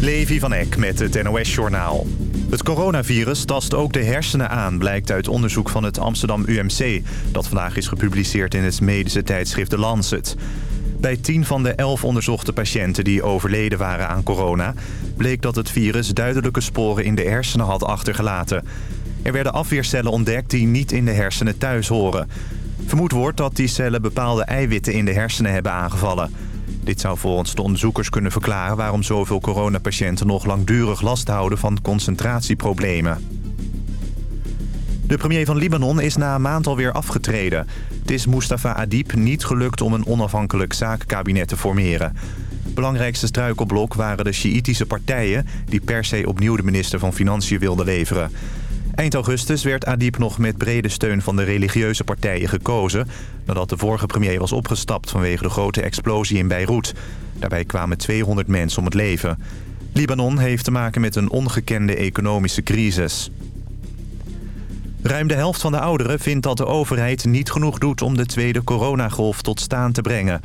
Levi van Eck met het NOS-journaal. Het coronavirus tast ook de hersenen aan, blijkt uit onderzoek van het Amsterdam UMC... dat vandaag is gepubliceerd in het medische tijdschrift The Lancet. Bij 10 van de 11 onderzochte patiënten die overleden waren aan corona... bleek dat het virus duidelijke sporen in de hersenen had achtergelaten. Er werden afweercellen ontdekt die niet in de hersenen thuis horen. Vermoed wordt dat die cellen bepaalde eiwitten in de hersenen hebben aangevallen... Dit zou volgens de onderzoekers kunnen verklaren... waarom zoveel coronapatiënten nog langdurig last houden van concentratieproblemen. De premier van Libanon is na een maand alweer afgetreden. Het is Mustafa Adib niet gelukt om een onafhankelijk zakenkabinet te formeren. Belangrijkste struikelblok waren de Sjiïtische partijen... die per se opnieuw de minister van Financiën wilden leveren. Eind augustus werd Adib nog met brede steun van de religieuze partijen gekozen... nadat de vorige premier was opgestapt vanwege de grote explosie in Beirut. Daarbij kwamen 200 mensen om het leven. Libanon heeft te maken met een ongekende economische crisis. Ruim de helft van de ouderen vindt dat de overheid niet genoeg doet om de tweede coronagolf tot staan te brengen.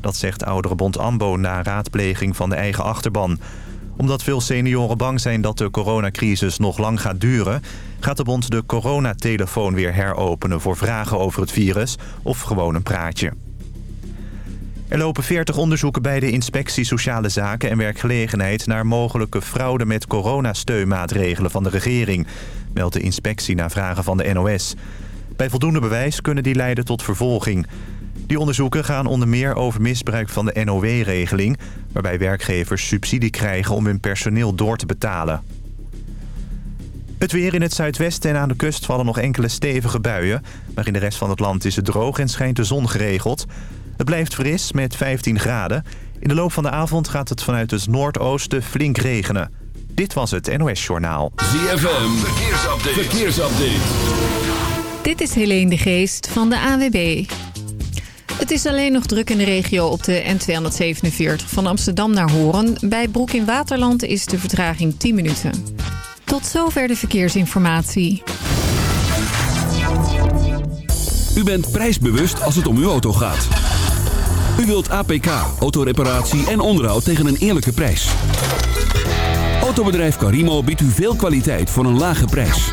Dat zegt ouderenbond AMBO na raadpleging van de eigen achterban omdat veel senioren bang zijn dat de coronacrisis nog lang gaat duren... gaat de bond de coronatelefoon weer heropenen voor vragen over het virus of gewoon een praatje. Er lopen 40 onderzoeken bij de Inspectie Sociale Zaken en Werkgelegenheid... naar mogelijke fraude met coronasteunmaatregelen van de regering... meldt de inspectie naar vragen van de NOS. Bij voldoende bewijs kunnen die leiden tot vervolging... Die onderzoeken gaan onder meer over misbruik van de NOW-regeling... waarbij werkgevers subsidie krijgen om hun personeel door te betalen. Het weer in het zuidwesten en aan de kust vallen nog enkele stevige buien... maar in de rest van het land is het droog en schijnt de zon geregeld. Het blijft fris met 15 graden. In de loop van de avond gaat het vanuit het noordoosten flink regenen. Dit was het NOS Journaal. ZFM, verkeersupdate. verkeersupdate. Dit is Helene de Geest van de AWB. Het is alleen nog druk in de regio op de N247 van Amsterdam naar Horen. Bij Broek in Waterland is de vertraging 10 minuten. Tot zover de verkeersinformatie. U bent prijsbewust als het om uw auto gaat. U wilt APK, autoreparatie en onderhoud tegen een eerlijke prijs. Autobedrijf Carimo biedt u veel kwaliteit voor een lage prijs.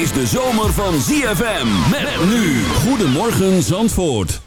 is de zomer van ZFM. Met nu. Goedemorgen Zandvoort.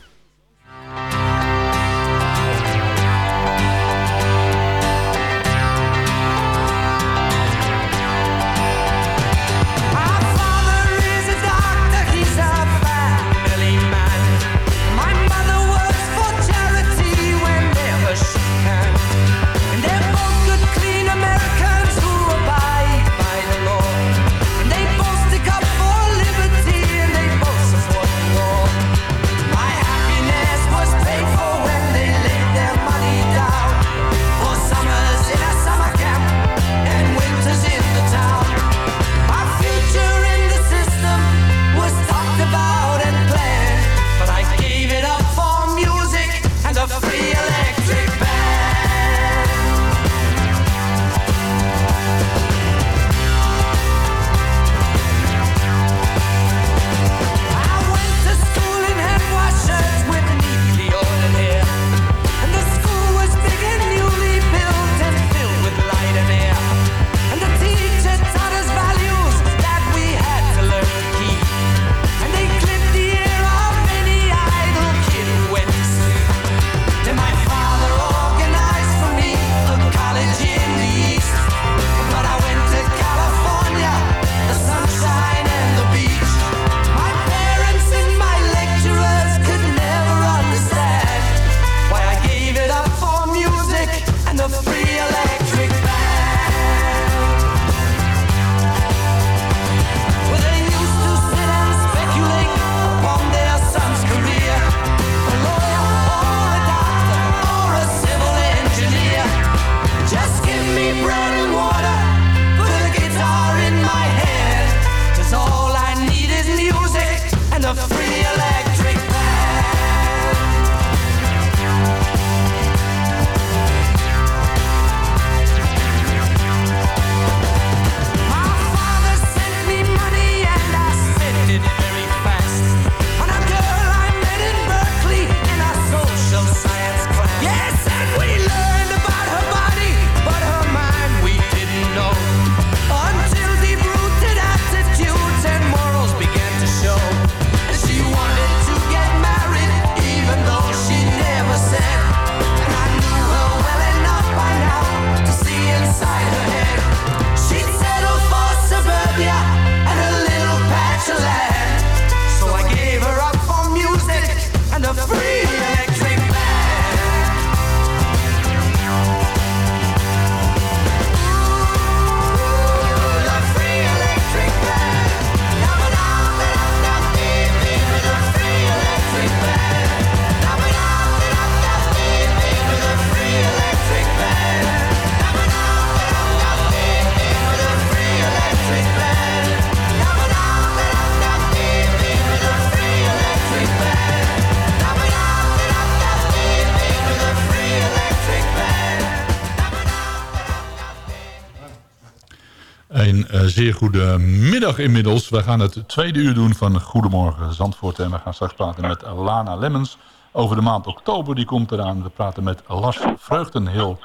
Zeer goede middag inmiddels. We gaan het tweede uur doen van Goedemorgen Zandvoort. En we gaan straks praten met Lana Lemmens over de maand oktober. Die komt eraan. We praten met Lars Vreugdenhil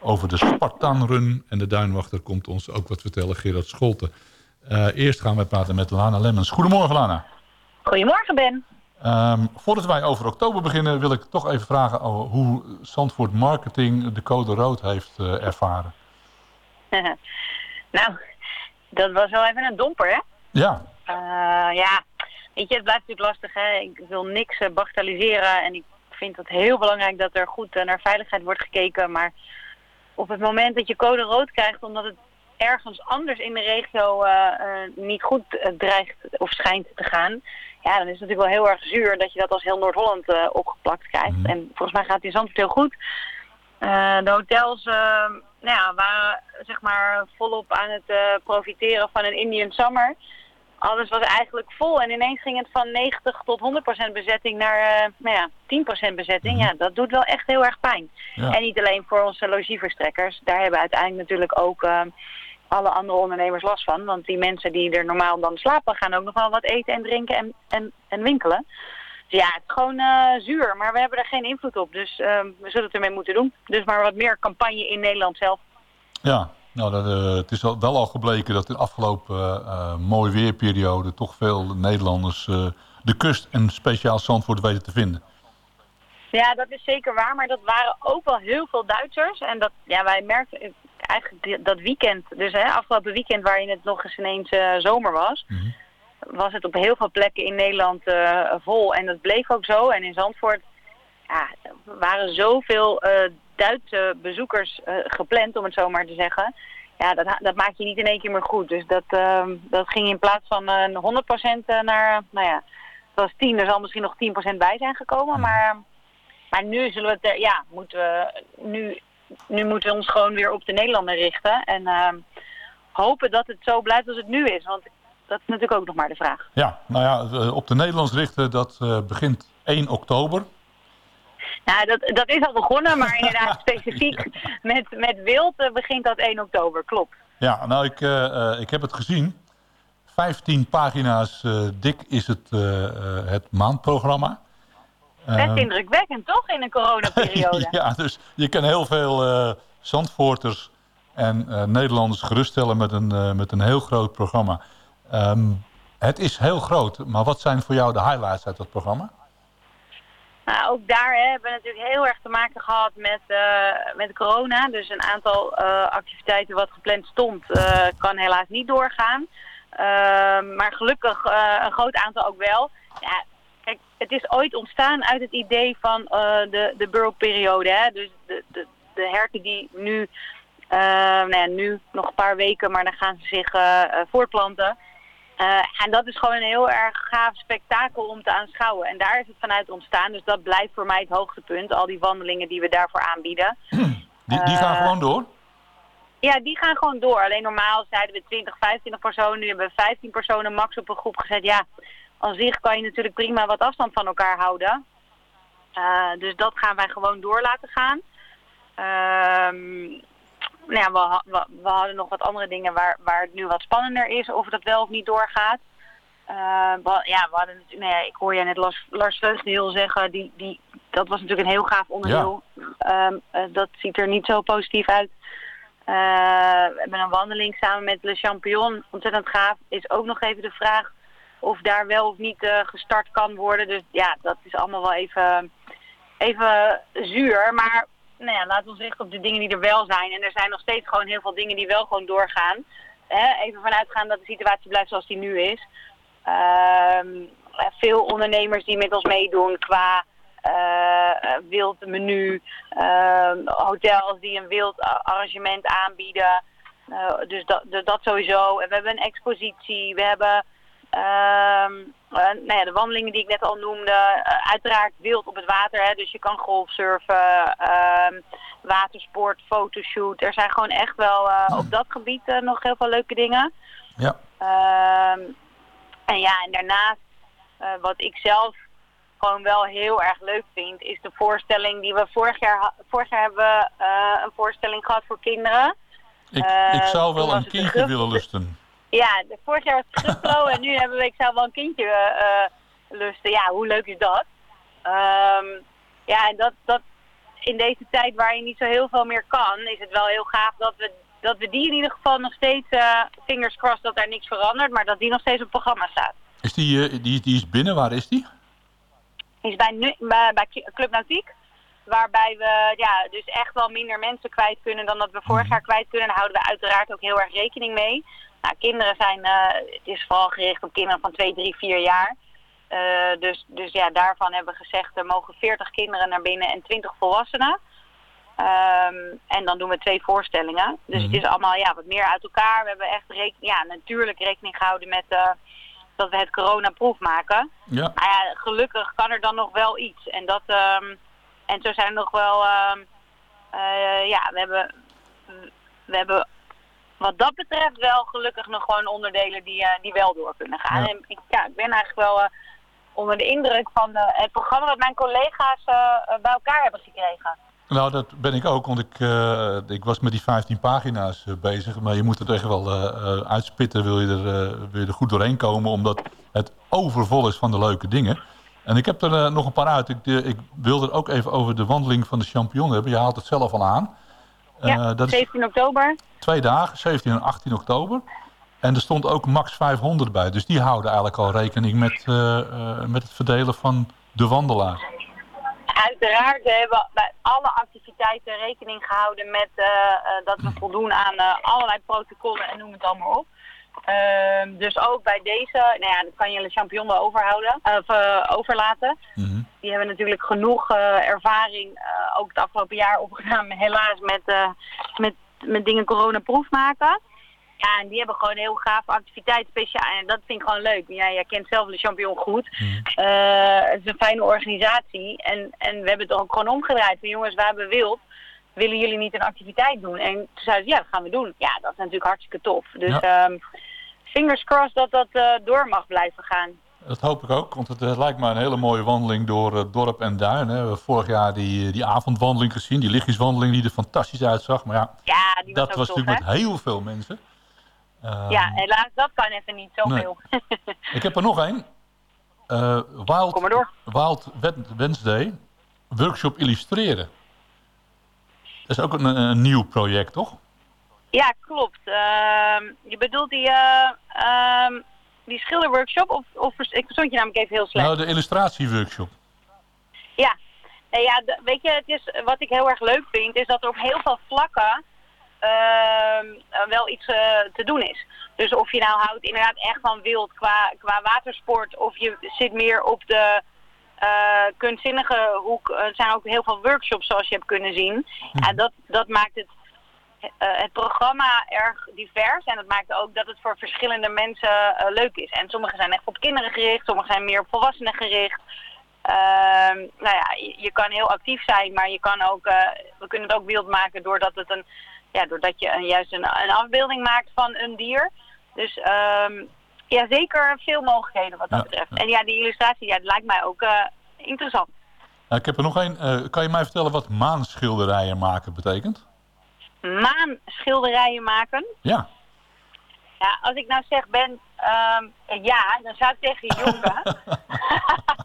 over de Spartan-run. En de duinwachter komt ons ook wat vertellen, Gerard Scholten. Uh, eerst gaan we praten met Lana Lemmens. Goedemorgen Lana. Goedemorgen Ben. Um, voordat wij over oktober beginnen wil ik toch even vragen hoe Zandvoort Marketing de code rood heeft uh, ervaren. nou, dat was wel even een domper, hè? Ja. Uh, ja, weet je, het blijft natuurlijk lastig, hè? Ik wil niks uh, bagatelliseren en ik vind het heel belangrijk dat er goed uh, naar veiligheid wordt gekeken. Maar op het moment dat je code rood krijgt omdat het ergens anders in de regio niet goed dreigt of schijnt te gaan... Ja, dan is het natuurlijk wel heel erg zuur dat je dat als heel Noord-Holland opgeplakt krijgt. Mm. En volgens mij gaat het in Zandvoort heel goed. de hotels nou ja, waren zeg maar volop aan het uh, profiteren van een Indian Summer. Alles was eigenlijk vol en ineens ging het van 90 tot 100% bezetting naar uh, nou ja, 10% bezetting. Ja, dat doet wel echt heel erg pijn. Ja. En niet alleen voor onze logieverstrekkers. Daar hebben uiteindelijk natuurlijk ook uh, alle andere ondernemers last van. Want die mensen die er normaal dan slapen gaan ook nog wel wat eten en drinken en, en, en winkelen. Ja, het is gewoon uh, zuur, maar we hebben er geen invloed op. Dus uh, we zullen het ermee moeten doen. Dus maar wat meer campagne in Nederland zelf. Ja, nou, dat, uh, het is wel al gebleken dat in de afgelopen uh, mooie weerperiode... toch veel Nederlanders de kust en speciaal Zandvoort weten te vinden. Ja, dat is zeker waar. Maar dat waren ook wel heel veel Duitsers. En dat, ja, wij merkten eigenlijk dat weekend, dus hè, afgelopen weekend waarin het nog eens ineens zomer was... Mm -hmm was het op heel veel plekken in Nederland uh, vol. En dat bleef ook zo. En in Zandvoort ja, waren zoveel uh, Duitse bezoekers uh, gepland, om het zo maar te zeggen. Ja, dat, dat maak je niet in één keer meer goed. Dus dat, dat ging in plaats van 100% naar, nou ja, het was 10, er zal misschien nog 10% bij zijn gekomen. Maar, maar nu zullen we het, ja, moeten we, nu, nu moeten we ons gewoon weer op de Nederlander richten. En hopen dat het zo blijft als het nu is. Want dat is natuurlijk ook nog maar de vraag. Ja, nou ja, eh, op de Nederlands richten, dat uh, begint 1 oktober. Nou, dat, dat is al begonnen, maar inderdaad specifiek met, met wild uh, begint dat 1 oktober, klopt. Ja, nou, ik, uh, ik heb het gezien. 15 pagina's dik is het, het maandprogramma. Best indrukwekkend, toch, in een coronaperiode? ja, dus je kan heel veel Zandvoorters en Nederlanders geruststellen met een, met een heel groot programma. Um, het is heel groot, maar wat zijn voor jou de highlights uit dat programma? Nou, ook daar hè, hebben we natuurlijk heel erg te maken gehad met, uh, met corona. Dus een aantal uh, activiteiten wat gepland stond, uh, kan helaas niet doorgaan. Ehm, maar gelukkig een groot aantal ook wel. Ja, kijk, het is ooit ontstaan uit het idee van de, de burlperiode. Dus de, de, de die nu, nou ja, nu nog een paar weken, maar dan gaan ze zich voortplanten. Uh, en dat is gewoon een heel erg gaaf spektakel om te aanschouwen. En daar is het vanuit ontstaan. Dus dat blijft voor mij het hoogtepunt. Al die wandelingen die we daarvoor aanbieden. Die, die gaan uh, gewoon door? Ja, die gaan gewoon door. Alleen normaal zeiden we 20, 25 personen. Nu hebben we 15 personen max op een groep gezet. Ja, aan zich kan je natuurlijk prima wat afstand van elkaar houden. Uh, dus dat gaan wij gewoon door laten gaan. Ehm nou ja, we, we, we, hadden nog wat andere dingen waar, waar het nu wat spannender is of dat wel of niet doorgaat. Uh, we, ja, we hadden, nou ja, ik hoor jij net Lars, Lars Vreugdeheel zeggen, die, die, dat was natuurlijk een heel gaaf onderdeel. Ja. Um, uh, dat ziet er niet zo positief uit. Uh, we hebben een wandeling samen met Le Champion, ontzettend gaaf. Is ook nog even de vraag of daar wel of niet gestart kan worden. Dus ja, dat is allemaal wel even, even zuur. Maar nou ja, laten we ons richten op de dingen die er wel zijn. En er zijn nog steeds gewoon heel veel dingen die wel gewoon doorgaan. Hè? Even vanuitgaan dat de situatie blijft zoals die nu is. Uh, veel ondernemers die met ons meedoen qua uh, wild menu. Uh, hotels die een wild arrangement aanbieden. Uh, dus dat, dat sowieso. En we hebben een expositie. We hebben Ehm nou ja, de wandelingen die ik net al noemde, uh, uiteraard wild op het water. Hè, dus je kan golfsurfen, uh, watersport, fotoshoot. Er zijn gewoon echt wel uh, op dat gebied uh, nog heel veel leuke dingen. Ja. Ehm, en ja, en daarnaast, wat ik zelf gewoon wel heel erg leuk vind, is de voorstelling die we vorig jaar, vorig jaar hebben een voorstelling gehad voor kinderen. Ik, Eh, ik zou wel een kindje willen lusten. Ja, de, vorig jaar was het Gruflo en nu hebben we, ik zou wel een kindje eh, eh, lusten. Ja, hoe leuk is dat? Ehm, ja, en dat, dat in deze tijd waar je niet zo heel veel meer kan, is het wel heel gaaf dat we, dat we die in ieder geval nog steeds, eh fingers crossed dat daar niks verandert, maar dat die nog steeds op programma staat. Is die, die, die is binnen, waar is die? is bij, nu, bij, bij Club Nautiek. Waarbij we ja, dus echt wel minder mensen kwijt kunnen dan dat we vorig jaar kwijt kunnen. Daar houden we uiteraard ook heel erg rekening mee. Nou, kinderen zijn, eh, het is vooral gericht op kinderen van 2, 3, 4 jaar. Eh, dus, dus ja, daarvan hebben we gezegd, er mogen 40 kinderen naar binnen en 20 volwassenen. Ehm, en dan doen we twee voorstellingen. Dus Mhm. het is allemaal ja, wat meer uit elkaar. We hebben echt rekening, ja, natuurlijk rekening gehouden met eh, dat we het coronaproef maken. Ja. Nou ja, gelukkig kan er dan nog wel iets. En, dat, ehm, en zo zijn er nog wel... ehm, eh, ja, we hebben, we hebben wat dat betreft wel gelukkig nog gewoon onderdelen die, eh, die wel door kunnen gaan. Ja. En ik, ja, ik ben eigenlijk wel eh, onder de indruk van de, het programma dat mijn collega's eh, eh, bij elkaar hebben gekregen. Nou, dat ben ik ook, want ik, eh, ik was met die 15 pagina's eh, bezig. Maar je moet het echt wel eh, eh, uitspitten, wil je, er, eh, wil je er goed doorheen komen. Omdat het overvol is van de leuke dingen. En ik heb er eh, nog een paar uit. Ik, eh, ik wil er ook even over de wandeling van de champignon hebben. Je haalt het zelf al aan. Ja, Eh, dat is 17 oktober. twee dagen, 17 en 18 oktober. En er stond ook max 500 bij. Dus die houden eigenlijk al rekening met, eh, eh, met het verdelen van de wandelaar. Uiteraard hebben we bij alle activiteiten rekening gehouden met dat we voldoen aan allerlei protocollen en noem het allemaal op. Ehm, dus ook bij deze, nou ja, dat kan je de champignon wel overhouden, of eh, overlaten. Mhm. Die hebben natuurlijk genoeg eh, ervaring, eh, ook het afgelopen jaar opgedaan, helaas met, met, met dingen coronaproef maken. Ja, en die hebben gewoon een heel gaaf activiteit speciaal. En dat vind ik gewoon leuk. Ja, jij kent zelf de champignon goed. Eh, het is een fijne organisatie. En, en we hebben het ook gewoon omgedraaid. Van jongens, we hebben wild. Willen jullie niet een activiteit doen? En toen zeiden ze, ja, dat gaan we doen. Ja, dat is natuurlijk hartstikke tof. Dus Ja. ehm, fingers crossed dat dat eh, door mag blijven gaan. Dat hoop ik ook, want het eh, lijkt me een hele mooie wandeling door eh, dorp en duin. Hè. We hebben vorig jaar die, die avondwandeling gezien, die lichtjeswandeling die er fantastisch uitzag. Maar ja, Ja, was dat was tof, natuurlijk hè? met heel veel mensen. Ehm, Ja, helaas, dat kan even niet zoveel. Ik heb er nog één. Eh, Wild, Kom maar door. Wild Wed- Wednesday, workshop illustreren. Dat is ook een, een nieuw project, toch? Ja, klopt. Ehm, je bedoelt die, eh, ehm, die schilderworkshop? Of, of ik verstond je namelijk even heel slecht. Nou, de illustratieworkshop. Ja, nee, ja weet je, het is, wat ik heel erg leuk vind, is dat er op heel veel vlakken ehm, eh, wel iets eh, te doen is. Dus of je nou houdt inderdaad echt van wild qua, qua watersport, of je zit meer op de eh, kunstzinnige hoek. Er zijn ook heel veel workshops zoals je hebt kunnen zien. En dat, dat maakt het, eh, het programma erg divers. En dat maakt ook dat het voor verschillende mensen leuk is. En sommige zijn echt op kinderen gericht, sommige zijn meer op volwassenen gericht. Ehm, nou ja, je, kan heel actief zijn, maar je kan ook, we kunnen het ook wild maken doordat, het een, ja, doordat je een, juist een, een afbeelding maakt van een dier. Dus ehm, ja, zeker veel mogelijkheden wat dat betreft. En ja, die illustratie, ja, dat lijkt mij ook eh, interessant. Ik heb er nog één. Eh, kan je mij vertellen wat maanschilderijen maken betekent? Maanschilderijen maken. Ja. Ja, als ik nou zeg ben ehm, ja, dan zou ik tegen je jongen.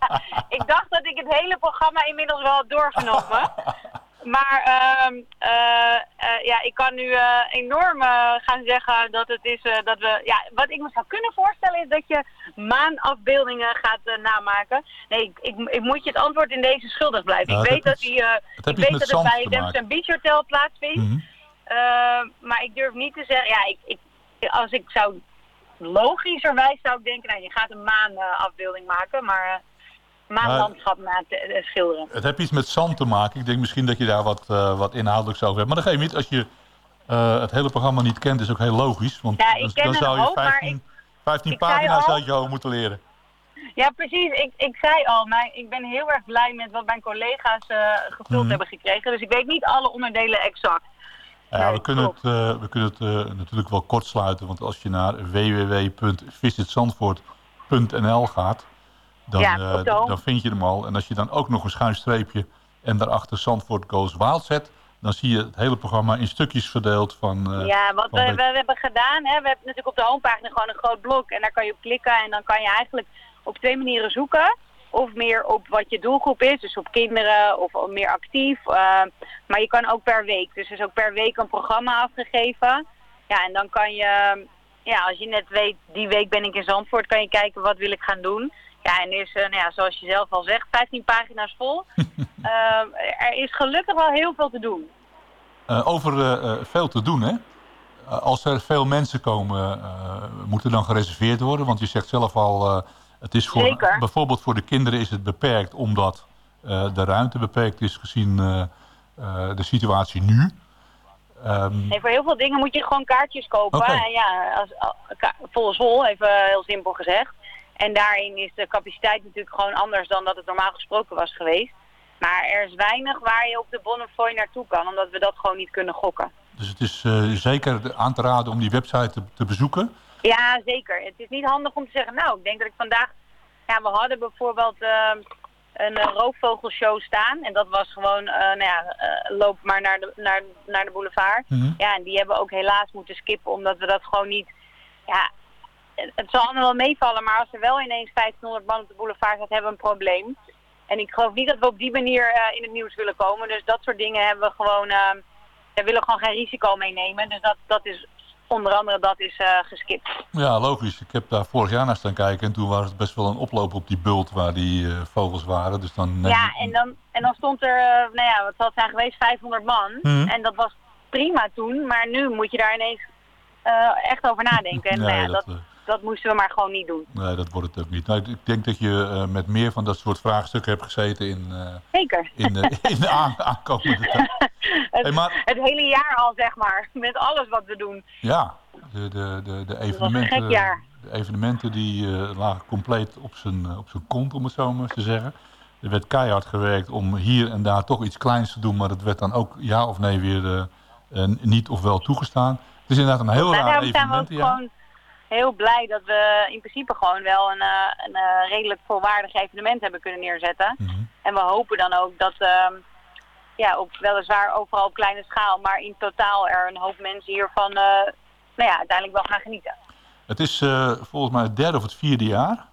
ik dacht dat ik het hele programma inmiddels wel had doorgenomen. Maar ehm, eh, eh, ja, ik kan nu eh, enorm gaan zeggen dat het is dat we. Ja, wat ik me zou kunnen voorstellen is dat je maanafbeeldingen gaat namaken. Nee, ik, ik, ik moet je het antwoord in deze schuldig blijven. Ja, ik het weet dat die. het ik weet dat het bij een Beach Hotel plaatsvindt. Mhm. Eh, maar ik durf niet te zeggen, ja, ik, ik, als ik zou, logischerwijs zou ik denken, nou, je gaat een maanafbeelding maken, maar maanlandschap na te eh, schilderen. Het heeft iets met zand te maken. Ik denk misschien dat je daar wat, eh, wat inhoudelijks over hebt. Maar dat geeft niet. Als je eh, het hele programma niet kent, is ook heel logisch. Want Ja, dan, zou je hoop, maar 15, 15 ik zei pagina's uit je hoofd moeten leren. Ja, precies. Ik, ik zei al, maar ik ben heel erg blij met wat mijn collega's gevuld Mhm. hebben gekregen. Dus ik weet niet alle onderdelen exact. Ja, Nee, we kunnen het, we kunnen het natuurlijk wel kort sluiten. Want als je naar www.visitzandvoort.nl gaat, dan, Ja, eh, dan vind je hem al. En als je dan ook nog een schuin streepje en daarachter Zandvoort Goes Wild zet, dan zie je het hele programma in stukjes verdeeld van... Uh, ja, wat van we, we, hebben gedaan, hè, we hebben natuurlijk op de homepagina gewoon een groot blok. En daar kan je op klikken en dan kan je eigenlijk op twee manieren zoeken. Of meer op wat je doelgroep is, dus op kinderen of meer actief. Uh, maar je kan ook per week, dus er is ook per week een programma afgegeven. Ja, en dan kan je, ja, als je net weet, die week ben ik in Zandvoort, kan je kijken wat wil ik gaan doen. Ja, en is, uh, nou ja, zoals je zelf al zegt, 15 pagina's vol. uh, er is gelukkig wel heel veel te doen. Uh, over veel te doen, hè? als er veel mensen komen, moet er dan gereserveerd worden? Want je zegt zelf al, het is voor, Zeker. bijvoorbeeld voor de kinderen is het beperkt omdat de ruimte beperkt is gezien de situatie nu. Um... Nee, voor heel veel dingen moet je gewoon kaartjes kopen. Okay. En ja, als, even heel simpel gezegd. En daarin is de capaciteit natuurlijk gewoon anders dan dat het normaal gesproken was geweest. Maar er is weinig waar je op de Bonnefoy naartoe kan, omdat we dat gewoon niet kunnen gokken. Dus het is uh, zeker aan te raden om die website te, te, bezoeken? Ja, zeker. Het is niet handig om te zeggen, nou, ik denk dat ik vandaag... Ja, we hadden bijvoorbeeld uh, een roofvogelshow staan. En dat was gewoon, uh, nou ja, loop maar naar de, naar, naar de boulevard. Mhm. Mm -hmm. Ja, en die hebben we ook helaas moeten skippen, omdat we dat gewoon niet... Ja, het zal allemaal wel meevallen, maar als er wel ineens 1500 man op de boulevard staat, hebben we een probleem. En ik geloof niet dat we op die manier uh, in het nieuws willen komen. Dus dat soort dingen hebben we gewoon, uh, daar willen we gewoon geen risico mee nemen. Dus dat, dat is, onder andere dat is uh, geskipt. Ja, logisch. Ik heb daar vorig jaar naar staan kijken en toen was het best wel een oploop op die bult waar die uh, vogels waren. Dus dan, ja, en dan, en dan stond er, nou ja, wat zal het zijn geweest, 500 man. Mhm. En dat was prima toen, maar nu moet je daar ineens echt over nadenken. En Nee, nou ja, dat, dat, eh, dat moesten we maar gewoon niet doen. Nee, dat wordt het ook niet. Nou, ik denk dat je eh, met meer van dat soort vraagstukken hebt gezeten in, eh, Zeker. in, eh, in de aan- aankomende tijd. het, Hey, maar- het hele jaar al, zeg maar. Met alles wat we doen. Ja, de, de, de, de evenementen, gek jaar. de evenementen die lagen compleet op zijn, op zijn kont, om het zo maar te zeggen. Er werd keihard gewerkt om hier en daar toch iets kleins te doen, maar dat werd dan ook ja of nee weer niet of wel toegestaan. Het is inderdaad een heel Nou, raar evenement. Ja. gewoon heel blij dat we in principe gewoon wel een, eh, een eh, redelijk volwaardig evenement hebben kunnen neerzetten. Mhm. En we hopen dan ook dat, ehm, ja, op, weliswaar overal op kleine schaal, maar in totaal er een hoop mensen hiervan, eh, nou ja, uiteindelijk wel gaan genieten. Het is volgens mij het derde of het vierde jaar.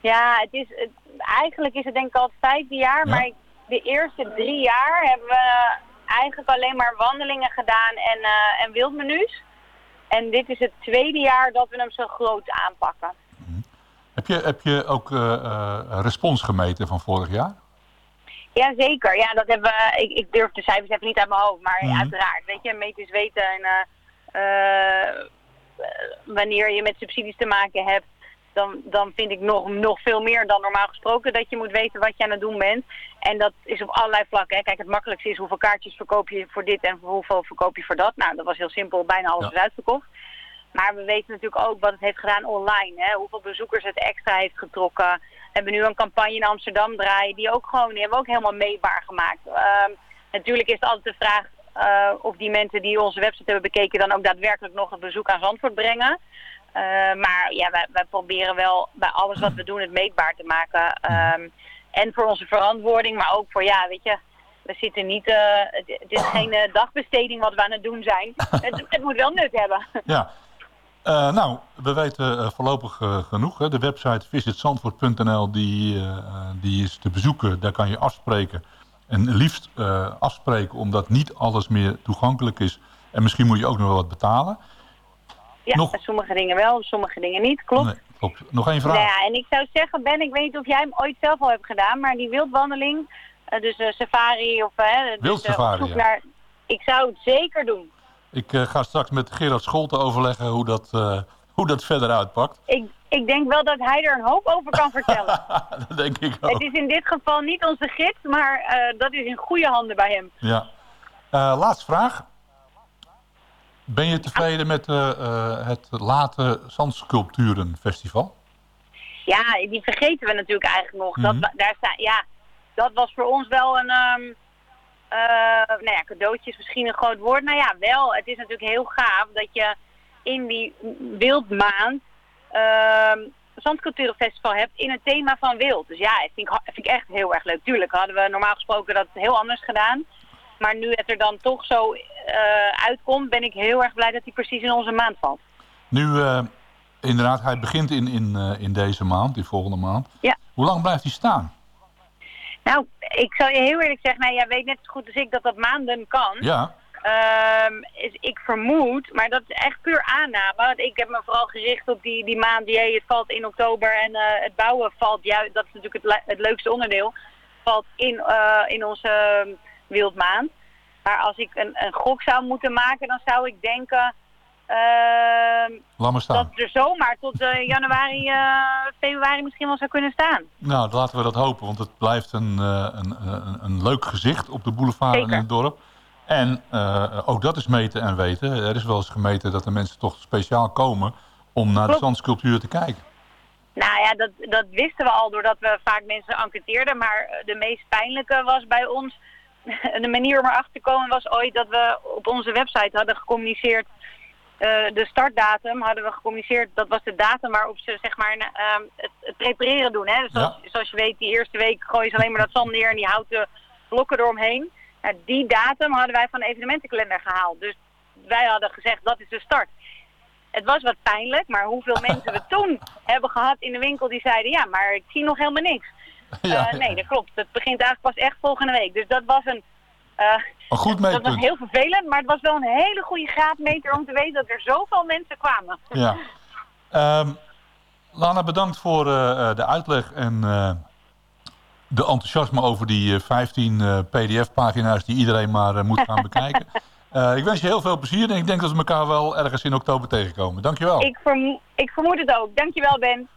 Ja, het is, het, eigenlijk is het denk ik al het vijfde jaar, Ja. maar ik- de eerste drie jaar hebben we eigenlijk alleen maar wandelingen gedaan en, en wildmenu's. En dit is het tweede jaar dat we hem zo groot aanpakken. Heb je, heb je ook eh, respons gemeten van vorig jaar? Jazeker, ja, dat hebben we, ik, ik durf de cijfers even niet uit mijn hoofd, maar Mhm. uiteraard, weet je, meten is weten. En eh, wanneer je met subsidies te maken hebt, dan, dan vind ik nog, nog veel meer dan normaal gesproken dat je moet weten wat je aan het doen bent. En dat is op allerlei vlakken. Hè. Kijk, het makkelijkste is hoeveel kaartjes verkoop je voor dit en hoeveel verkoop je voor dat. Nou, dat was heel simpel, bijna alles Ja. is uitverkocht. Maar we weten natuurlijk ook wat het heeft gedaan online. Hè? Hoeveel bezoekers het extra heeft getrokken. We hebben nu een campagne in Amsterdam draaien. Die, ook gewoon, die hebben we ook helemaal meetbaar gemaakt. Ehm, natuurlijk is het altijd de vraag eh, of die mensen die onze website hebben bekeken... dan ook daadwerkelijk nog een bezoek aan Zandvoort brengen. Eh, maar ja, wij, wij proberen wel bij alles wat we doen het meetbaar te maken. Ehm, en voor onze verantwoording, maar ook voor, ja, weet je... We zitten niet, eh, het, het is geen eh, dagbesteding wat we aan het doen zijn. het, het moet wel nut hebben. Ja. Nou, we weten voorlopig genoeg. Hè. De website visitzandvoort.nl die, die is te bezoeken. Daar kan je afspreken. En liefst afspreken omdat niet alles meer toegankelijk is. En misschien moet je ook nog wel wat betalen. Ja, Nog- sommige dingen wel, sommige dingen niet, klopt. Nee, klopt. Nog één vraag. Nou ja, en ik zou zeggen, Ben, ik weet niet of jij hem ooit zelf al hebt gedaan, maar die wildwandeling, eh, dus eh, safari of... dus, eh, ja. naar, ik zou het zeker doen. Ik ga straks met Gerard Scholten overleggen hoe dat, hoe dat verder uitpakt. Ik, ik denk wel dat hij er een hoop over kan vertellen. dat denk ik ook. het is in dit geval niet onze gids, maar dat is in goede handen bij hem. Ja. Laatste vraag. Ben je tevreden met eh, eh, het Late Zandsculpturenfestival? Ja, die vergeten we natuurlijk eigenlijk nog. Mhm. dat, wa- daar sta, ja, dat was voor ons wel een... eh, nou ja, cadeautje is misschien een groot woord. Nou ja, wel. Het is natuurlijk heel gaaf dat je in die wildmaand... ehm Zandculturenfestival hebt in het thema van wild. Dus ja, dat vind ik, vind ik echt heel erg leuk. Tuurlijk hadden we normaal gesproken dat heel anders gedaan. Maar nu het er dan toch zo uitkomt, ben ik heel erg blij dat hij precies in onze maand valt. Nu, inderdaad, hij begint in, in, in deze maand, die volgende maand. Ja. Hoe lang blijft hij staan? Nou, ik zal je heel eerlijk zeggen, nou, jij weet net zo goed als ik dat dat maanden kan. Ja. Um, is, ik vermoed, maar dat is echt puur aanname. Ik heb me vooral gericht op die, die maand, die het valt in oktober en uh, het bouwen valt juist, dat is natuurlijk het, het leukste onderdeel, valt in, uh, in onze uh, wildmaand. Maar als ik een, een gok zou moeten maken, dan zou ik denken dat het er zomaar tot uh, januari, februari misschien wel zou kunnen staan. Nou, laten we dat hopen, want het blijft een, een, een, een leuk gezicht op de boulevard Zeker. in het dorp. En uh, ook dat is meten en weten. Er is wel eens gemeten dat de mensen toch speciaal komen om naar Klopt. de zandsculptuur te kijken. Nou ja, dat, dat wisten we al doordat we vaak mensen enquêteerden. Maar de meest pijnlijke was bij ons... De manier om erachter te komen was ooit dat we op onze website hadden gecommuniceerd... Uh, de startdatum hadden we gecommuniceerd. Dat was de datum waarop ze zeg maar, uh, het, het, prepareren doen. Hè? Dus zoals, je weet, die eerste week gooien ze alleen maar dat zand neer en die houten blokken eromheen. Nou, die datum hadden wij van de evenementenkalender gehaald. Dus wij hadden gezegd, dat is de start. Het was wat pijnlijk, maar hoeveel mensen we toen hebben gehad in de winkel die zeiden... ja, maar ik zie nog helemaal niks. Ja, Uh, nee, dat klopt. Het begint eigenlijk pas echt volgende week. Dus dat was een... uh, Een goed dat was heel vervelend, maar het was wel een hele goede graadmeter om te weten dat er zoveel mensen kwamen. Ja. Ehm, Lana, bedankt voor eh, eh, de uitleg en eh, de enthousiasme over die eh, 15 eh, pdf-pagina's die iedereen maar eh, moet gaan bekijken. Eh, ik wens je heel veel plezier en ik denk dat we elkaar wel ergens in oktober tegenkomen. Dankjewel. Ik, vermo ik vermoed het ook. Dankjewel, Ben.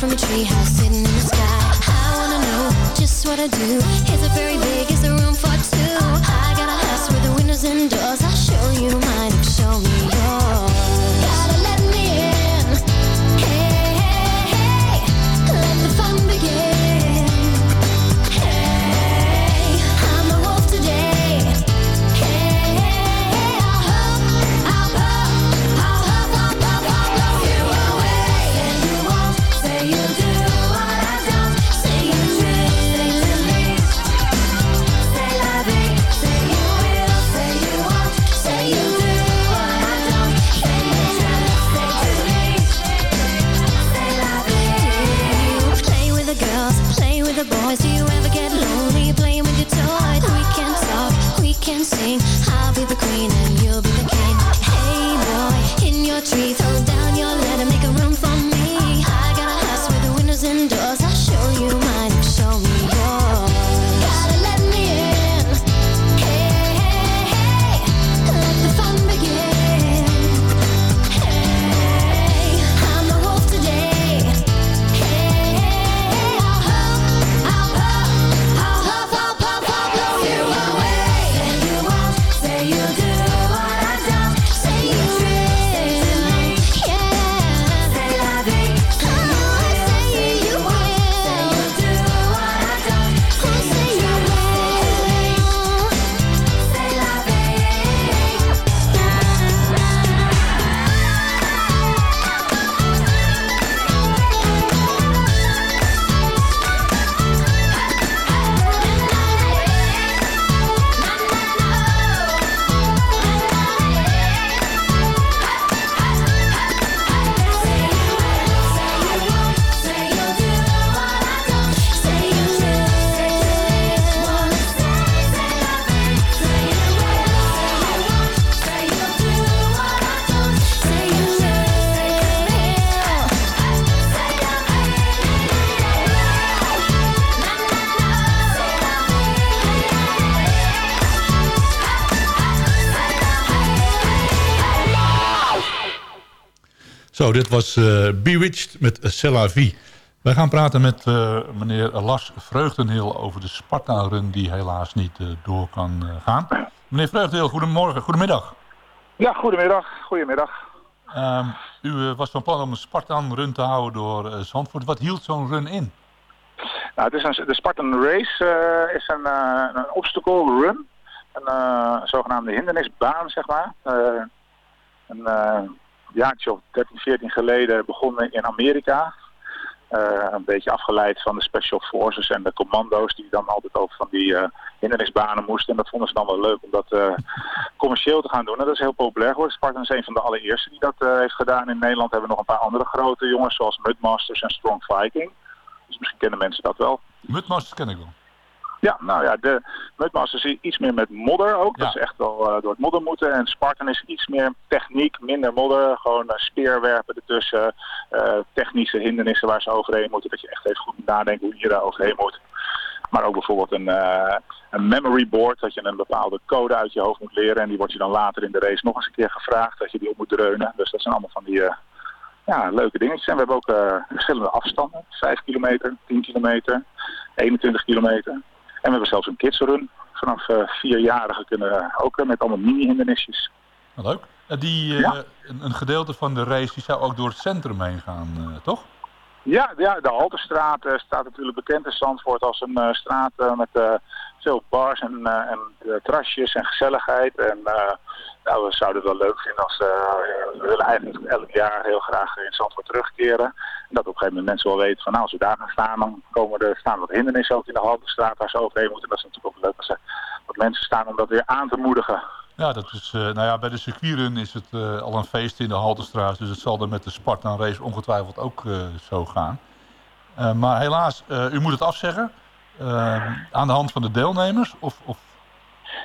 From a tree house, sitting in the sky. I wanna know just what I do. Is it very big? Is there Zo, dit was eh, Bewitched met Cella Vie. Wij gaan praten met eh, meneer Lars Vreugdenheel over de Sparta-run die helaas niet eh, door kan gaan. Meneer Vreugdenheel, goedemorgen, goedemiddag. Ja, goedemiddag. Goedemiddag. Ehm, u was van plan om een Spartan-run te houden door Zandvoort. Wat hield zo'n run in? Nou, het is een, de Spartan Race is een, een obstacle run. Een zogenaamde hindernisbaan, zeg maar. Een jaartje of 13, 14 geleden begonnen in Amerika. Eh, een beetje afgeleid van de Special Forces en de commando's die dan altijd over van die eh, hindernisbanen moesten. En dat vonden ze dan wel leuk om dat eh, commercieel te gaan doen. En dat is heel populair geworden. Spartan is een van de allereerste die dat heeft gedaan. In Nederland hebben we nog een paar andere grote jongens zoals Mudmasters en Strong Viking. Dus misschien kennen mensen dat wel. Mudmasters ken ik wel. Ja, nou ja, de Mudmasters is iets meer met modder ook. Ja. Dat ze echt wel eh, door het modder moeten. En Spartan is iets meer techniek, minder modder. Gewoon eh, speerwerpen ertussen. eh, technische hindernissen waar ze overheen moeten. Dat je echt even goed moet nadenken hoe je daar overheen moet. Maar ook bijvoorbeeld een, een memory board. Dat je een bepaalde code uit je hoofd moet leren. En die wordt je dan later in de race nog eens een keer gevraagd. Dat je die op moet dreunen. Dus dat zijn allemaal van die... ja, leuke dingetjes. En we hebben ook verschillende afstanden. 5 kilometer, 10 kilometer, 21 kilometer. En we hebben zelfs een kidsrun. Vanaf eh, vierjarigen kunnen ook eh, met allemaal mini-hindernisjes. Leuk. Eh, die, eh, Ja. een, een gedeelte van de race die zou ook door het centrum heen gaan, eh, toch? Ja, ja, de Halterstraat eh, staat natuurlijk bekend in Zandvoort als een eh, straat eh, met eh, veel bars en, eh, en eh, terrasjes en gezelligheid. En eh, nou, we zouden het wel leuk vinden als eh, we willen eigenlijk elk jaar heel graag in Zandvoort terugkeren. En dat op een gegeven moment mensen wel weten van nou, als we daar gaan staan, dan komen er staan wat hindernissen ook in de Halterstraat waar ze overheen moeten. Dat is natuurlijk ook leuk als er wat mensen staan om dat weer aan te moedigen. Ja, dat is, eh, nou ja, bij de circuitrun is het eh, al een feest in de Haltestraat. Dus het zal er met de Spartan race ongetwijfeld ook zo gaan. Maar helaas, u moet het afzeggen. aan de hand van de deelnemers? Of, of...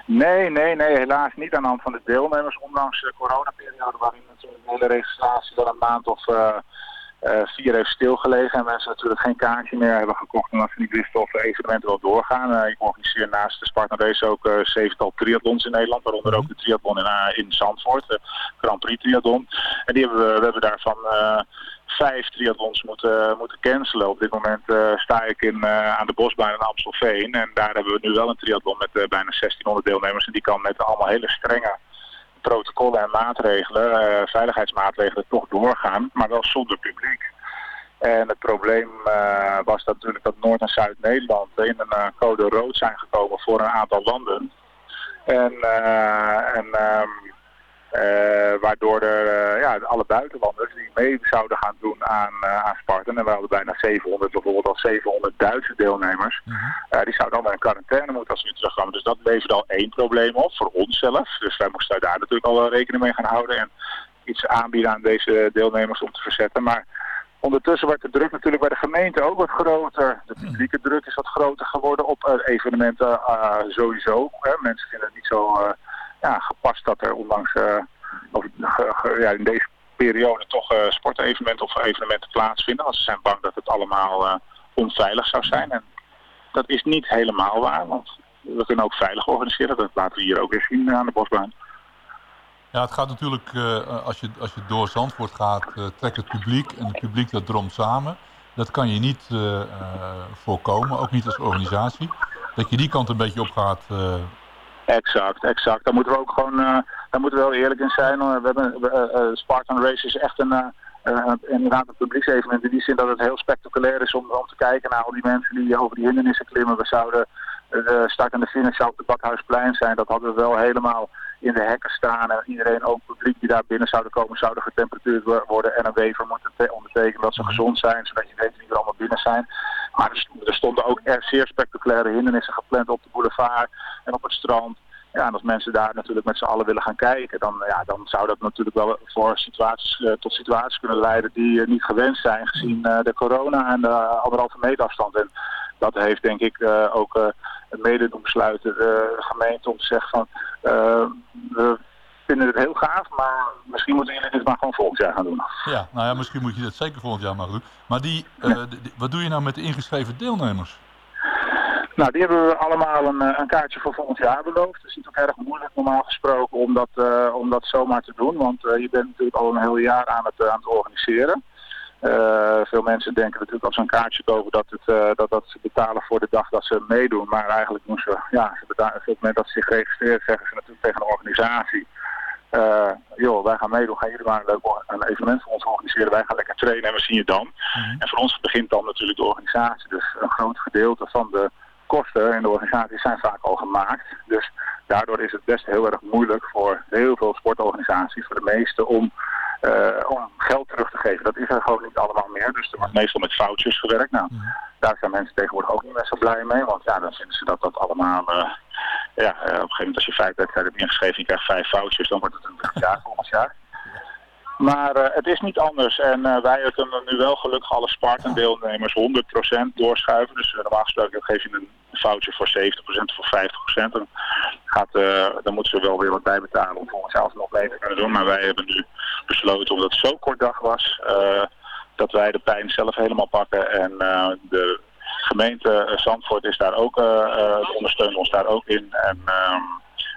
Nee, nee, nee, helaas niet aan de hand van de deelnemers. Ondanks de coronaperiode waarin natuurlijk de hele registratie wel een maand of eh, vier heeft stilgelegen. En mensen natuurlijk geen kaartje meer hebben gekocht omdat ze niet wisten of de evenementen wel doorgaan. Eh, ik organiseer naast de Spartan Race ook eh zevental triathlons in Nederland. Waaronder ook de triathlon in, eh, in Zandvoort, de Grand Prix triathlon. En die hebben we, we hebben daarvan eh, vijf triathlons moeten, moeten cancelen. Op dit moment eh, sta ik in, eh, aan de Bosbaan in Amstelveen. En daar hebben we nu wel een triathlon met eh, bijna 1600 deelnemers. En die kan met allemaal hele strenge protocollen en maatregelen, eh, veiligheidsmaatregelen, toch doorgaan. Maar wel zonder publiek. En het probleem eh, was natuurlijk dat Noord- en Zuid-Nederland in een eh, code rood zijn gekomen voor een aantal landen. En, en ehm, eh, waardoor er, eh, ja, alle buitenlanders die mee zouden gaan doen aan, eh, aan Spartan, en we hadden bijna 700, bijvoorbeeld al 700 Duitse deelnemers, eh, die zouden allemaal in quarantaine moeten als ze terugkwamen. Dus dat levert al één probleem op voor onszelf. Dus wij moesten daar natuurlijk al rekening mee gaan houden en iets aanbieden aan deze deelnemers om te verzetten. Maar ondertussen werd de druk natuurlijk bij de gemeente ook wat groter. De publieke druk is wat groter geworden op eh, evenementen eh, sowieso. Hè. Mensen vinden het niet zo eh, ja, gepast dat er ondanks eh, of, ja, in deze periode toch eh, sportevenementen of evenementen plaatsvinden. Want ze zijn bang dat het allemaal eh, onveilig zou zijn. En dat is niet helemaal waar, want we kunnen ook veilig organiseren. Dat laten we hier ook weer zien aan de bosbaan. Ja, het gaat natuurlijk, als, je, als je door Zandvoort gaat, eh, trekt het publiek. En het publiek dat dromt samen. Dat kan je niet voorkomen, ook niet als organisatie. Dat je die kant een beetje op gaat. Exact, exact. Daar moeten we ook gewoon, eh, daar moeten we wel eerlijk in zijn. We hebben, eh, Spartan Race is echt een, inderdaad een publieksevenement in die zin dat het heel spectaculair is om, om te kijken naar al die mensen die over die hindernissen klimmen. We zouden de start en de finish zou op het Badhuisplein zijn. Dat hadden we wel helemaal in de hekken staan. En iedereen, ook publiek die daar binnen zouden komen, zouden getemperatuurd wo- worden. En een wever moeten te- ondertekenen dat ze gezond zijn, zodat je weet wie er allemaal binnen zijn. Maar er, st- er stonden ook er zeer spectaculaire hindernissen gepland op de boulevard en op het strand. Ja, en als mensen daar natuurlijk met z'n allen willen gaan kijken, dan, ja, dan zou dat natuurlijk wel voor situaties, eh, tot situaties kunnen leiden die eh, niet gewenst zijn gezien eh, de corona en de anderhalve meter afstand. En dat heeft denk ik eh, ook eh, mede doen besluiten de gemeente om te zeggen van eh, we vinden het heel gaaf, maar misschien moeten jullie dit maar gewoon volgend jaar gaan doen. ja, nou ja, misschien moet je dat zeker volgend jaar maar doen. Maar die, eh, wat doe je nou met de ingeschreven deelnemers? Nou, die hebben we allemaal een, eh, een kaartje voor volgend jaar beloofd. Het is ook erg moeilijk normaal gesproken om dat, eh, om dat zomaar te doen. Want eh, je bent natuurlijk al een heel jaar aan het, eh, aan het organiseren. Eh, veel mensen denken natuurlijk als ze een kaartje kopen dat, het, eh, dat, dat ze betalen voor de dag dat ze meedoen. Maar eigenlijk moeten ze, ja, ze betalen, op het moment dat ze zich registreren zeggen ze natuurlijk tegen de organisatie eh, joh, wij gaan meedoen, gaan jullie maar een leuk een evenement voor ons organiseren. Wij gaan lekker trainen en we zien je dan. En voor ons begint dan natuurlijk de organisatie. Dus een groot gedeelte van de kosten in de organisatie zijn vaak al gemaakt. Dus daardoor is het best heel erg moeilijk voor heel veel sportorganisaties, voor de meeste, om, om geld terug te geven. Dat is er gewoon niet allemaal meer. Dus er wordt meestal met vouchers gewerkt. Nou, daar zijn mensen tegenwoordig ook niet meer zo blij mee. Want ja, dan vinden ze dat dat allemaal... eh, ja, eh, op een gegeven moment als je vijf wedstrijden hebt ingeschreven en je krijgt vijf vouchers, dan wordt het een jaar volgend jaar. Maar eh, het is niet anders en eh, wij kunnen nu wel gelukkig alle Spartan-deelnemers 100% doorschuiven. Dus eh, normaal gesproken geef je een voucher voor 70% of voor 50%. Dan, gaat, eh, dan moeten ze wel weer wat bijbetalen om volgend jaar alsnog mee te kunnen doen. Maar wij hebben nu besloten, omdat het zo kort dag was, dat wij de pijn zelf helemaal pakken. En de gemeente Zandvoort is daar ook, ondersteunt ons daar ook in. En, ehm,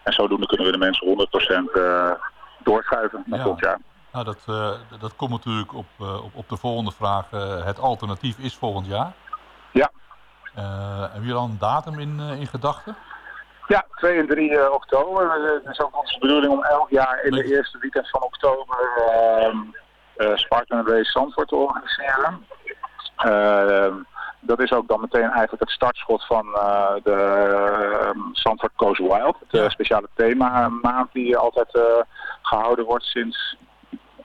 en zodoende kunnen we de mensen 100% eh, doorschuiven naar Ja. volgend jaar. Nou, dat, eh, dat komt natuurlijk op, eh, op, op de volgende vraag. Eh, het alternatief is volgend jaar. Ja. Hebben jullie al een datum in, in gedachten? Ja, 2 en 3 eh, oktober. Het is ook onze bedoeling om elk jaar in de eerste weekend van oktober ehm eh, Spartan Race Zandvoort te organiseren. Ehm, dat is ook dan meteen eigenlijk het startschot van de ehm, Zandvoort Coast Wild. Het speciale thema maand die altijd eh, gehouden wordt sinds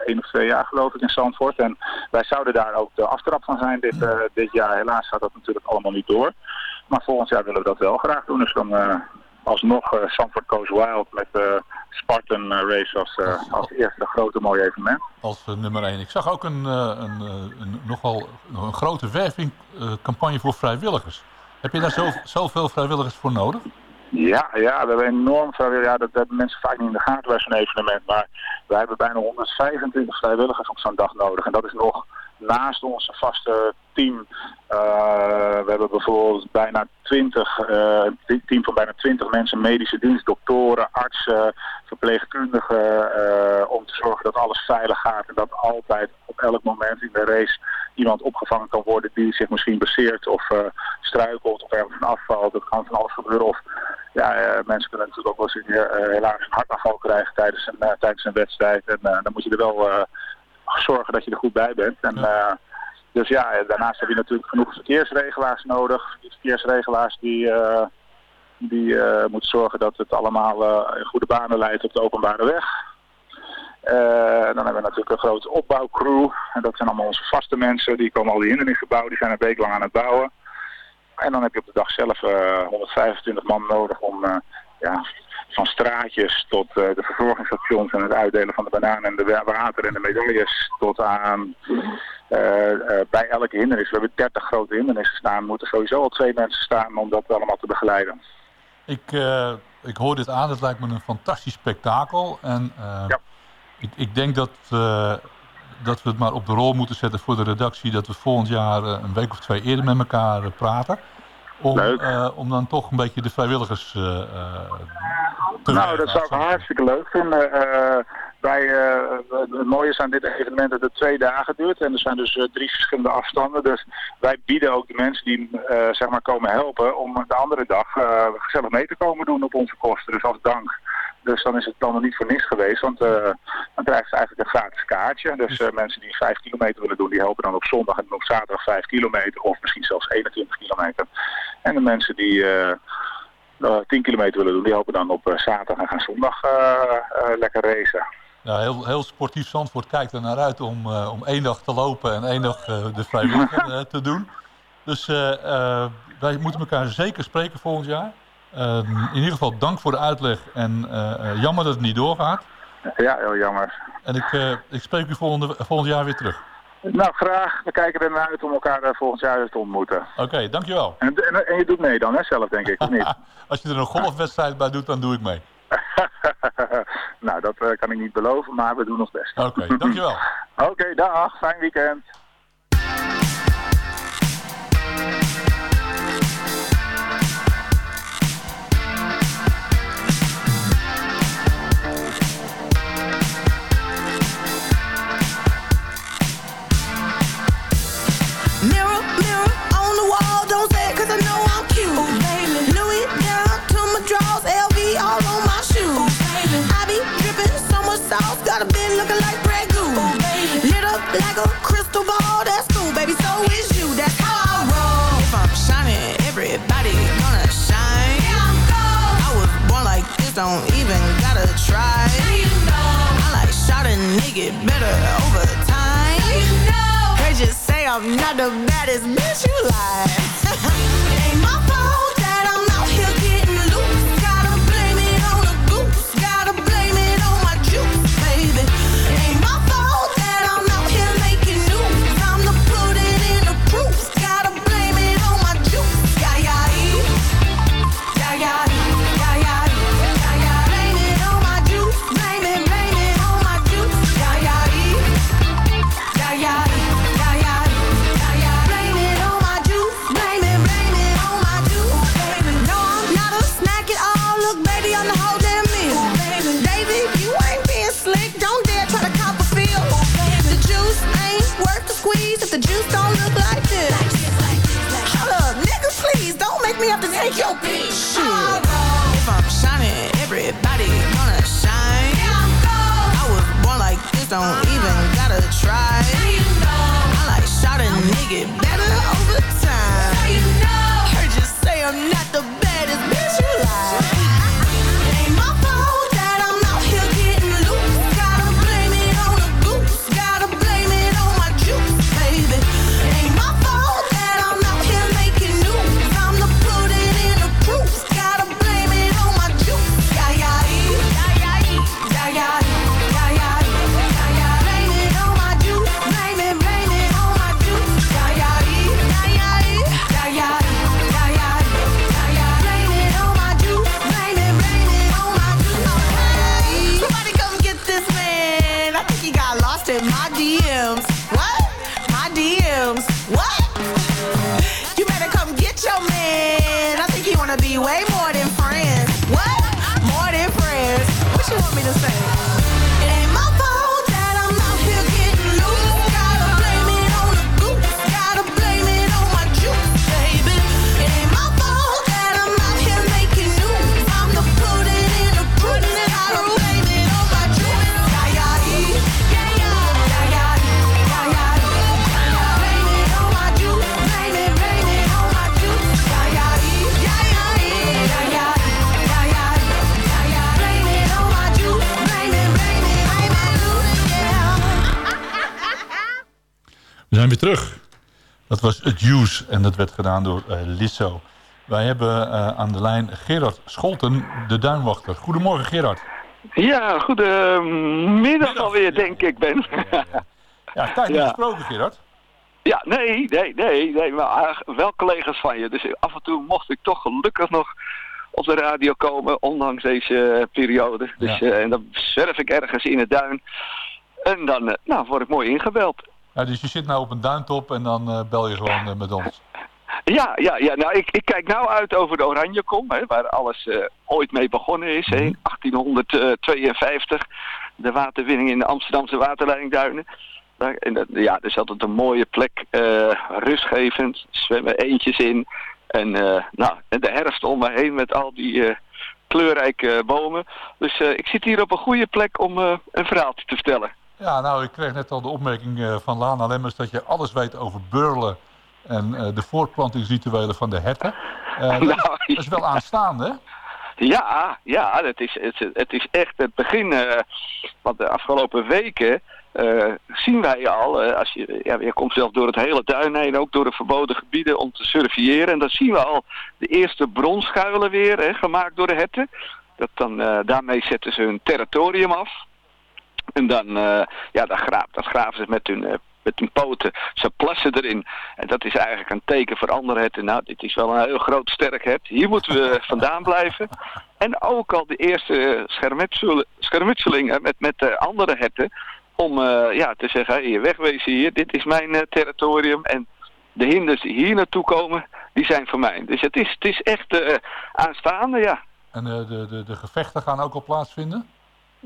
één of twee jaar geloof ik in Zandvoort. En wij zouden daar ook de aftrap van zijn dit, eh, dit jaar. Helaas gaat dat natuurlijk allemaal niet door. Maar volgend jaar willen we dat wel graag doen. Dus dan eh, alsnog eh Zandvoort Coast Wild met de Spartan Race als, als eerste grote mooie evenement. Als nummer 1. Ik zag ook een, een, een nogal een grote wervingcampagne voor vrijwilligers. Heb je daar zo, zoveel vrijwilligers voor nodig? Ja, ja, we hebben enorm veel. Ja, dat hebben mensen vaak niet in de gaten bij zo'n evenement. Maar wij hebben bijna 125 vrijwilligers op zo'n dag nodig. En dat is nog naast onze vaste team. Eh, we hebben bijvoorbeeld bijna 20, eh, een team van bijna 20 mensen, medische dienst, doktoren, artsen, verpleegkundigen. eh, om te zorgen dat alles veilig gaat en dat altijd op elk moment in de race iemand opgevangen kan worden die zich misschien blesseert of struikelt of ergens van afvalt. Dat kan van alles gebeuren. Of ja, mensen kunnen natuurlijk ook wel eens helaas een hartaanval krijgen tijdens een, tijdens een wedstrijd. En dan moet je er wel zorgen dat je er goed bij bent. En, eh, dus ja, en daarnaast heb je natuurlijk genoeg verkeersregelaars nodig. Die verkeersregelaars die, eh, die eh, moeten zorgen dat het allemaal eh, in goede banen leidt op de openbare weg. Eh, dan hebben we natuurlijk een grote opbouwcrew. En dat zijn allemaal onze vaste mensen. Die komen al die hindernisgebouwen. Die zijn een week lang aan het bouwen. En dan heb je op de dag zelf eh, 125 man nodig om eh, ja, van straatjes tot eh, de verzorgingsstations en het uitdelen van de bananen en de wa- water en de medailles tot aan eh, eh, bij elke hindernis. We hebben 30 grote hindernissen staan. moeten sowieso al twee mensen staan om dat allemaal te begeleiden. Ik, ik hoor dit aan, het lijkt me een fantastisch spektakel. En Ja. ik, ik denk dat, dat we het maar op de rol moeten zetten voor de redactie. Dat we volgend jaar een week of twee eerder met elkaar praten. Om, Leuk. eh, om dan toch een beetje de vrijwilligers eh, eh, te Nou, dat zou ik hartstikke leuk vinden. Wij, het mooie is aan dit evenement dat het twee dagen duurt. En er zijn dus drie verschillende afstanden. Dus wij bieden ook de mensen die eh, zeg maar komen helpen om de andere dag gezellig mee te komen doen op onze kosten. Dus als dank. Dus dan is het dan nog niet voor niks geweest. Want eh, dan krijgen ze eigenlijk een gratis kaartje. Dus eh, mensen die vijf kilometer willen doen, die helpen dan op zondag en op zaterdag vijf kilometer. Of misschien zelfs 21 kilometer. En de mensen die... eh, eh, 10 kilometer willen doen, die hopen dan op zaterdag en gaan zondag lekker racen. Ja, heel, heel sportief Zandvoort kijkt er naar uit om, om één dag te lopen en één dag de vrijwilliger te doen. Dus wij moeten elkaar zeker spreken volgend jaar. Eh, in ieder geval dank voor de uitleg en eh, eh, jammer dat het niet doorgaat. Ja, heel jammer. En ik, eh, ik spreek u volgende, volgend jaar weer terug. Nou, graag. We kijken er naar uit om elkaar volgend jaar weer te ontmoeten. Oké, dankjewel. En, en, en je doet mee dan, hè, zelf denk ik, of niet? Als je er een golfwedstrijd bij doet, dan doe ik mee. nou, dat kan ik niet beloven, maar we doen ons best. Oké, dankjewel. Oké, dag. Fijn weekend. Crystal ball, that's cool, baby. So is you, that's how I roll. If I'm shining, everybody gonna shine. I was born like this, don't even gotta try. I like shot a nigga better over time. Heard you say I'm not the baddest bitch you like. me have to take your piece. Shit. If I'm shining, everybody gonna shine. I was born like this, don't even gotta try. I like shot a nigga better over time. Heard you say I'm not the baddest weer terug. Dat was het Juice en dat werd gedaan door eh, Lisso. Wij hebben eh, aan de lijn Gerard Scholten, de duinwachter. Goedemorgen Gerard. Ja, goedemiddag alweer, denk ik, Ben. Ja, tijd niet Ja. gesproken Gerard. Ja, nee, nee, nee, nee, maar ah, wel collega's van je. Dus af en toe mocht ik toch gelukkig nog op de radio komen, ondanks deze eh, periode. Dus, Ja. eh, en dan zwerf ik ergens in het duin. En dan nou, word ik mooi ingebeld. Dus je zit nou op een duintop en dan eh, bel je gewoon eh, met ons. Ja, ja, ja. Nou, ik, ik kijk nou uit over de Oranjekom, hè, waar alles eh, ooit mee begonnen is, hè, in 1852. De waterwinning in de Amsterdamse waterleidingduinen. Daar, en dat, ja, dat is altijd een mooie plek, rustgevend, zwemmen eentjes in. En, nou, en de herfst om me heen met al die kleurrijke bomen. Dus ik zit hier op een goede plek om een verhaaltje te vertellen. Ja, nou, ik kreeg net al de opmerking eh, van Lana Lemmers dat je alles weet over beurlen en eh, de voortplantingsrituelen van de herten. Eh, dat, Nou, dat is wel aanstaande, hè? Ja, ja, het is, het, het is echt het begin. want de afgelopen weken zien wij al, als je, ja, je komt zelf door het hele duin heen, ook door de verboden gebieden om te surveilleren. En dan zien we al de eerste bronschuilen weer, hè, gemaakt door de herten. Dat dan, daarmee zetten ze hun territorium af. En dan, eh, ja, dan graaf, dat graven ze met hun, eh, met hun poten. Ze plassen erin. En dat is eigenlijk een teken voor andere herten. Nou, dit is wel een heel groot sterk hert. Hier moeten we vandaan blijven. En ook al de eerste schermutsel- schermutselingen met, met eh, andere herten. Om ja, te zeggen, hey, wegwezen hier, dit is mijn territorium. En de hinders die hier naartoe komen, die zijn voor mij. Dus het is, het is echt aanstaande, ja. En de, de, de gevechten gaan ook al plaatsvinden?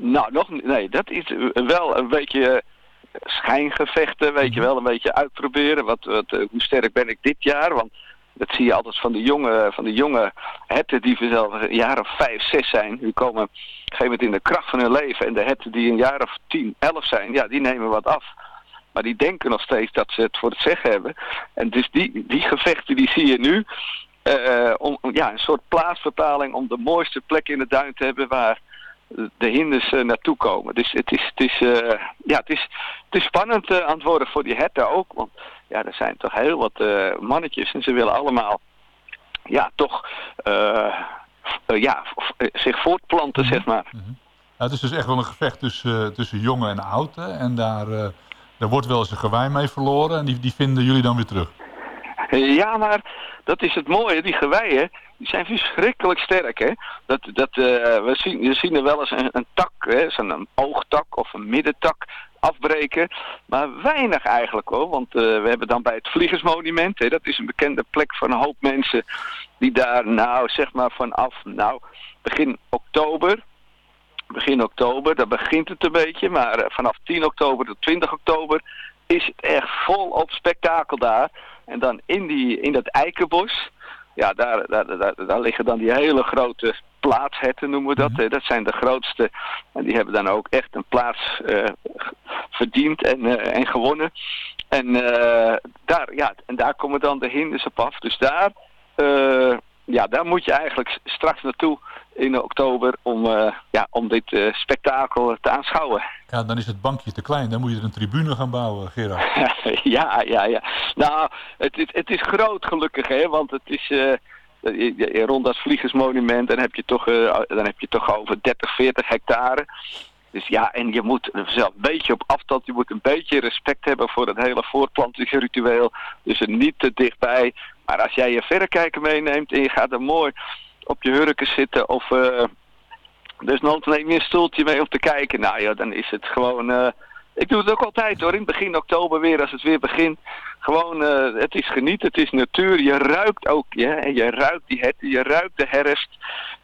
Nou, nog niet. Nee, dat is wel een beetje eh, schijngevechten, weet je wel. Een beetje uitproberen. Wat, wat, eh, hoe sterk ben ik dit jaar? Want Dat zie je altijd van de jonge, van de jonge herten die zelf een jaar of vijf, zes zijn. Die komen op een gegeven moment in de kracht van hun leven. En de herten die een jaar of tien, elf zijn, ja, die nemen wat af. Maar die denken nog steeds dat ze het voor het zeggen hebben. En dus die, die gevechten die zie je nu. eh, om, ja, een soort plaatsbepaling om de mooiste plek in de duin te hebben waar de hinders eh, naartoe komen. Dus het is, het is, eh, ja, het is, het is spannend eh, aan het worden voor die herten ook. Want ja, er zijn toch heel wat mannetjes en ze willen allemaal ja, toch ja, zich voortplanten, zeg maar. Ja, het is dus echt wel een gevecht tussen, tussen jongen en oud. hè. En daar, daar wordt wel eens een gewei mee verloren. En die, die vinden jullie dan weer terug. Ja, maar dat is het mooie. Die geweien, die zijn verschrikkelijk sterk. Hè? Dat, dat, eh, we, zien, we zien er wel eens een, tak, hè? een oogtak of een middentak afbreken. Maar weinig eigenlijk hoor. Want eh, we hebben dan bij het Vliegersmonument. Hè? Dat is een bekende plek voor een hoop mensen. Die daar nou zeg maar vanaf nou, begin oktober begin oktober. Daar begint het een beetje, maar eh, vanaf 10 oktober tot 20 oktober is het echt volop spektakel daar. En dan in, die, in dat eikenbos, ja, daar, daar, daar, daar liggen dan die hele grote plaatsherten, noemen we dat. hè. Dat zijn de grootste. En die hebben dan ook echt een plaats g- verdiend en, eh, en gewonnen. En, eh, daar, ja, en daar komen dan de hinders op af. Dus daar, ja, daar moet je eigenlijk straks naartoe in oktober om, eh, ja, om dit eh, spektakel te aanschouwen. Ja, dan is het bankje te klein. Dan moet je er een tribune gaan bouwen, Gerard. ja, ja, ja. Nou, het is, het is groot gelukkig, hè, want het is je- rond dat vliegersmonument, dan heb je toch, eh, dan heb je toch over 30, 40 hectare. Dus ja, en je moet er zelf een beetje op afstand, je moet een beetje respect hebben voor het hele voortplantingsritueel. Dus er niet te dichtbij. Maar als jij je verrekijker meeneemt en je gaat er mooi op je hurken zitten of... dus nooit neem je een stoeltje mee om te kijken. Nou ja, dan is het gewoon... eh, ik doe het ook altijd hoor, in begin oktober weer, als het weer begint. Gewoon, eh, het is genieten, het is natuur. Je ruikt ook, ja, en je ruikt die je ruikt de herfst.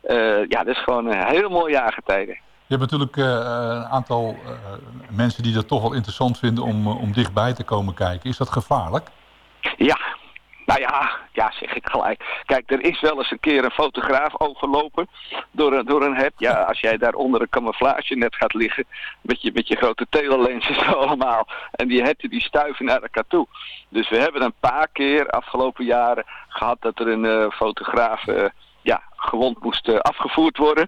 Eh, ja, dat is gewoon een heel mooi jaargetijden. Je hebt natuurlijk een aantal mensen die dat toch wel interessant vinden om, om dichtbij te komen kijken. Is dat gevaarlijk? Ja, nou ja, ja, zeg ik gelijk. Kijk, er is wel eens een keer een fotograaf overlopen door, een- door een hert. Ja, als jij daar onder een camouflage net gaat liggen, met je, met je grote telelensen zo allemaal. En die herten die stuiven naar elkaar toe. Dus we hebben een paar keer afgelopen jaren gehad dat er een eh, fotograaf eh, ja, gewond moest eh, afgevoerd worden.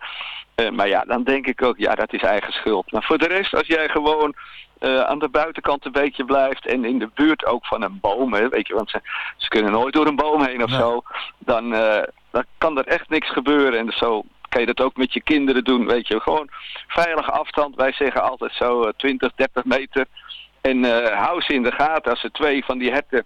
Maar ja, dan denk ik ook, ja, dat is eigen schuld. Maar voor de rest, als jij gewoon eh, aan de buitenkant een beetje blijft en in de buurt ook van een boom, hè, weet je, want ze, ze kunnen nooit door een boom heen of Nee. zo, dan, eh, dan kan er echt niks gebeuren. En zo kan je dat ook met je kinderen doen, weet je, gewoon veilige afstand. Wij zeggen altijd zo eh, 20, 30 meter. En eh, hou ze in de gaten als er twee van die herten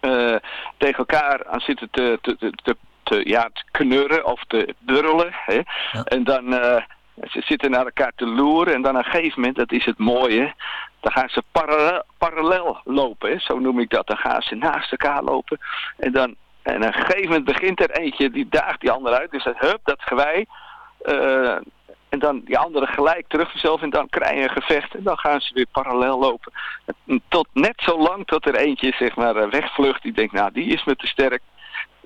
eh, tegen elkaar aan zitten te, te, te, te, te- ja, te knurren of te burrelen. Hè? En dan eh, ze zitten naar elkaar te loeren en dan een gegeven moment, dat is het mooie, dan gaan ze parallel, lopen, hè? zo noem ik dat. Dan gaan ze naast elkaar lopen en dan en een gegeven moment begint er eentje, die daagt die ander uit. Dus dat hup, dat gewei. eh, en dan die andere gelijk terug vanzelf en dan krijg je een gevecht en dan gaan ze weer parallel lopen. Tot net zo lang tot er eentje zeg maar eh, wegvlucht. Die denkt, nou die is me te sterk.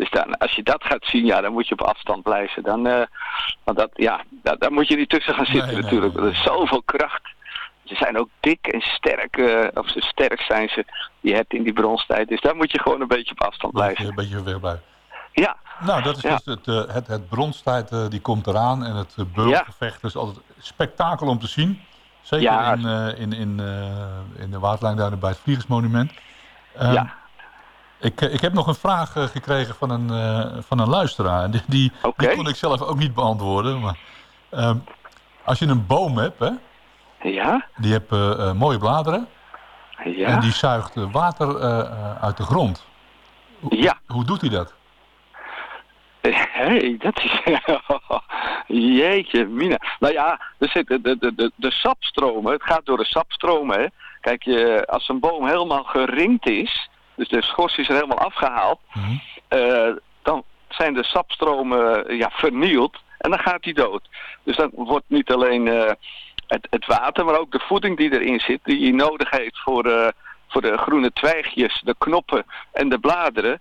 Dus dan, als je dat gaat zien, ja, dan moet je op afstand blijven. Dan, eh, want dat, ja, daar, daar moet je niet tussen gaan zitten Nee, nee, natuurlijk. nee, Er is zoveel kracht. Ze zijn ook dik en sterk, eh, of zo sterk zijn ze, die hebt in die bronstijd. Dus daar moet je gewoon een beetje op afstand je blijven. een beetje weg blijven. Ja, Nou, dat is Ja. dus het, eh, het, het bronstijd die komt eraan. En het beulgevecht is altijd spektakel om te zien. Zeker Ja. in, in, in, in de waterlijnduinen bij het Vliegersmonument. Ehm, ja. Ik, eh, ik heb nog een vraag eh, gekregen van een, eh, van een luisteraar. Die, die, kon ik zelf ook niet beantwoorden. Maar, ehm, als je een boom hebt, hè, Ja, die heeft eh, mooie bladeren. ja, En die zuigt water uit de grond. Hoe, Ja. hoe doet hij dat? Hé, hey, dat is... Jeetje, mina. Nou ja, er zit de, de, de, de, de sapstromen, het gaat door de sapstromen. Hè. Kijk, je, als een boom helemaal geringd is, dus de schors is er helemaal afgehaald, Mhm. eh, dan zijn de sapstromen eh, ja, vernield en dan gaat hij dood. Dus dan wordt niet alleen eh, het, het water, maar ook de voeding die erin zit, die je nodig heeft voor, eh, voor de groene twijgjes, de knoppen en de bladeren,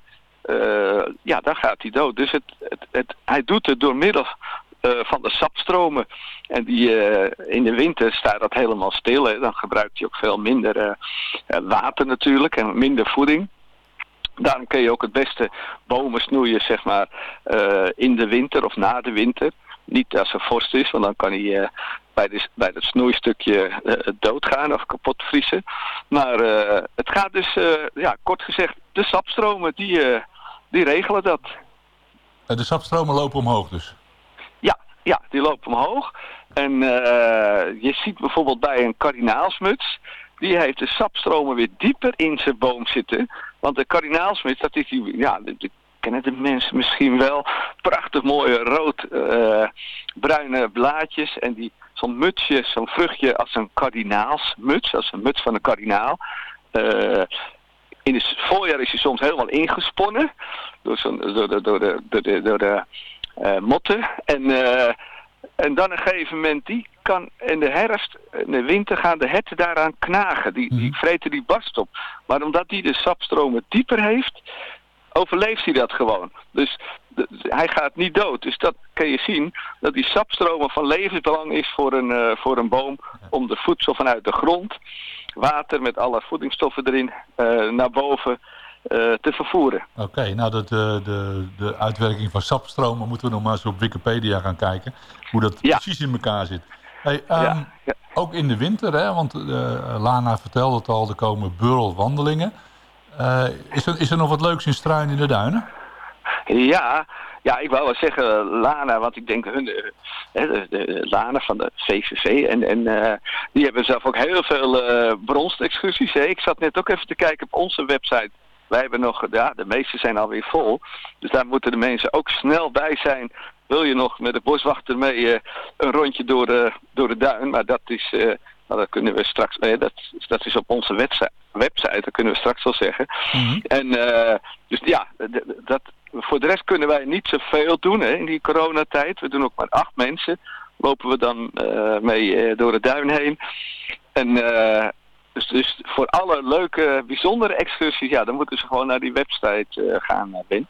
ja, dan gaat hij dood. Dus het, het, het, hij doet het door middel van de sapstromen. En die, eh, in de winter staat dat helemaal stil. Dan gebruikt hij ook veel minder eh, eh, water natuurlijk en minder voeding. Daarom kun je ook het beste bomen snoeien, zeg maar, eh, in de winter of na de winter. Niet als er vorst is, want dan kan hij eh, bij, bij het snoeistukje eh, doodgaan of kapot vriezen. Maar eh, het gaat dus, eh, ja, kort gezegd, de sapstromen, die, eh, die regelen dat. Eh, De sapstromen lopen omhoog dus. Ja, die lopen omhoog. En eh, je ziet bijvoorbeeld bij een kardinaalsmuts, die heeft de sapstromen weer dieper in zijn boom zitten. Want de kardinaalsmuts, dat is die, ja, de, kennen de mensen misschien wel, prachtig mooie rood eh, blaadjes en die zo'n mutsje, zo'n vruchtje als een kardinaalsmuts, als een muts van een kardinaal. Eh, in het voorjaar is hij soms helemaal ingesponnen door, door de, door de, door de, door de motten. En, eh, en dan een gegeven moment, die kan in de herfst, in de winter gaan de herten daaraan knagen. Die, die vreten die bast op. Maar omdat die de sapstromen dieper heeft, overleeft hij dat gewoon. Dus hij gaat niet dood. Dus dat kun je zien, dat die sapstromen van levensbelang is voor een, eh, voor een boom om de voedsel vanuit de grond, water met alle voedingsstoffen erin, eh, naar boven eh, te vervoeren. Oké, nou dat, de, de, de uitwerking van sapstromen moeten we nog maar eens op Wikipedia gaan kijken. Hoe dat Ja. precies in elkaar zit. Hey, ehm, Ja, ja. Ook in de winter, hè, want eh, Lana vertelde het al, er komen burlwandelingen. Eh, is, er, is er nog wat leuks in Struin in de Duinen? Ja, ja, ik wou wel zeggen Lana, want ik denk hun, eh, de, de Lana van de VVV en, en eh, die hebben zelf ook heel veel eh bronstexcursies. Hè. Ik zat net ook even te kijken op onze website. Wij hebben nog, ja, de meeste zijn alweer vol. Dus daar moeten de mensen ook snel bij zijn. Wil je nog met de boswachter mee eh, een rondje door de, door de duin? Maar dat is, eh, nou, dat kunnen we straks, eh, dat, dat is op onze website, website, dat kunnen we straks wel zeggen. En eh, dus ja, dat, voor de rest kunnen wij niet zoveel doen hè, in die coronatijd. We doen ook maar acht mensen. Lopen we dan eh, mee eh, door de duin heen. En eh, dus, dus voor alle leuke, bijzondere excursies, ja, dan moeten ze gewoon naar die website eh, gaan, eh, Ben.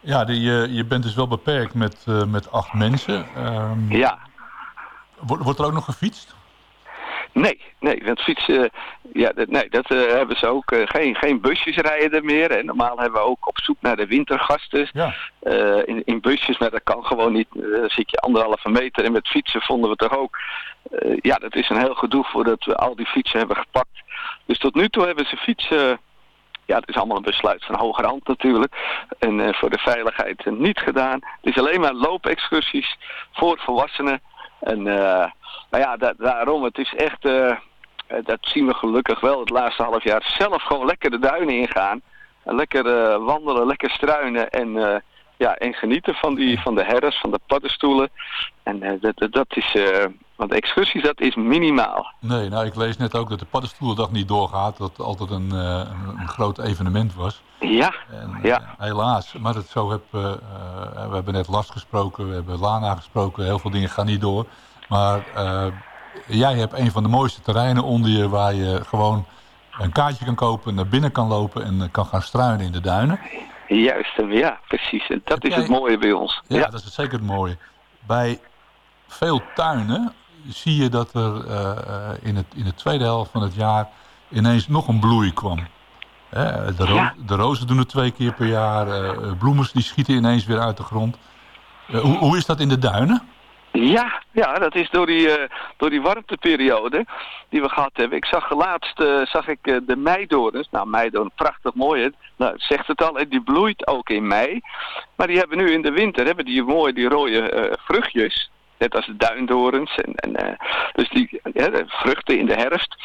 Ja, die, je je bent dus wel beperkt met, eh, met acht mensen. Ehm, Ja. wordt, wordt er ook nog gefietst? Nee, nee, want fietsen, ja, dat, nee, dat eh, hebben ze ook. eh, geen, geen busjes rijden er meer. En normaal hebben we ook op zoek naar de wintergasten. Ja. eh, in, in busjes, maar dat kan gewoon niet. Eh, Dan zit je anderhalve meter en met fietsen vonden we toch ook. eh, ja, dat is een heel gedoe voordat we al die fietsen hebben gepakt. Dus tot nu toe hebben ze fietsen... Ja, het is allemaal een besluit van hoger hand natuurlijk. En eh, voor de veiligheid eh, niet gedaan. Het is alleen maar loopexcursies voor volwassenen. En eh, nou ja, da- daarom, het is echt... eh, eh, dat zien we gelukkig wel het laatste half jaar. Zelf gewoon lekker de duinen ingaan. Lekker eh, wandelen, lekker struinen en, ja, en genieten van, die, van de herfst, van de paddenstoelen. En dat, dat, is, want excursies, dat is minimaal. Nee, nou ik lees net ook dat de paddenstoelendag niet doorgaat. Dat het altijd een, een, groot evenement was. Ja, En, Ja. helaas, maar dat zo heb, we hebben net Last gesproken, we hebben Lana gesproken, heel veel dingen gaan niet door. Maar eh, jij hebt een van de mooiste terreinen onder je waar je gewoon een kaartje kan kopen, naar binnen kan lopen en eh, kan gaan struinen in de duinen. juist. en Ja, precies. En dat is het mooie bij ons. Ja, Ja, dat is zeker het mooie. Bij veel tuinen zie je dat er eh, eh, in, het, in de tweede helft van het jaar ineens nog een bloei kwam. Hè, de, ro- Ja. de rozen doen het twee keer per jaar. eh, eh, bloemers die schieten ineens weer uit de grond. Eh, hoe, hoe is dat in de duinen? Ja, ja, dat is door die, eh, door die warmteperiode die we gehad hebben. Ik zag laatst eh, zag ik, eh, de meidoorns. Nou, meidoorn, prachtig mooi. Hè? Nou, zegt het al, die bloeit ook in mei. Maar die hebben nu in de winter hebben die mooi die rode vruchtjes. Net als de duindorens. En, en, dus die de vruchten in de herfst.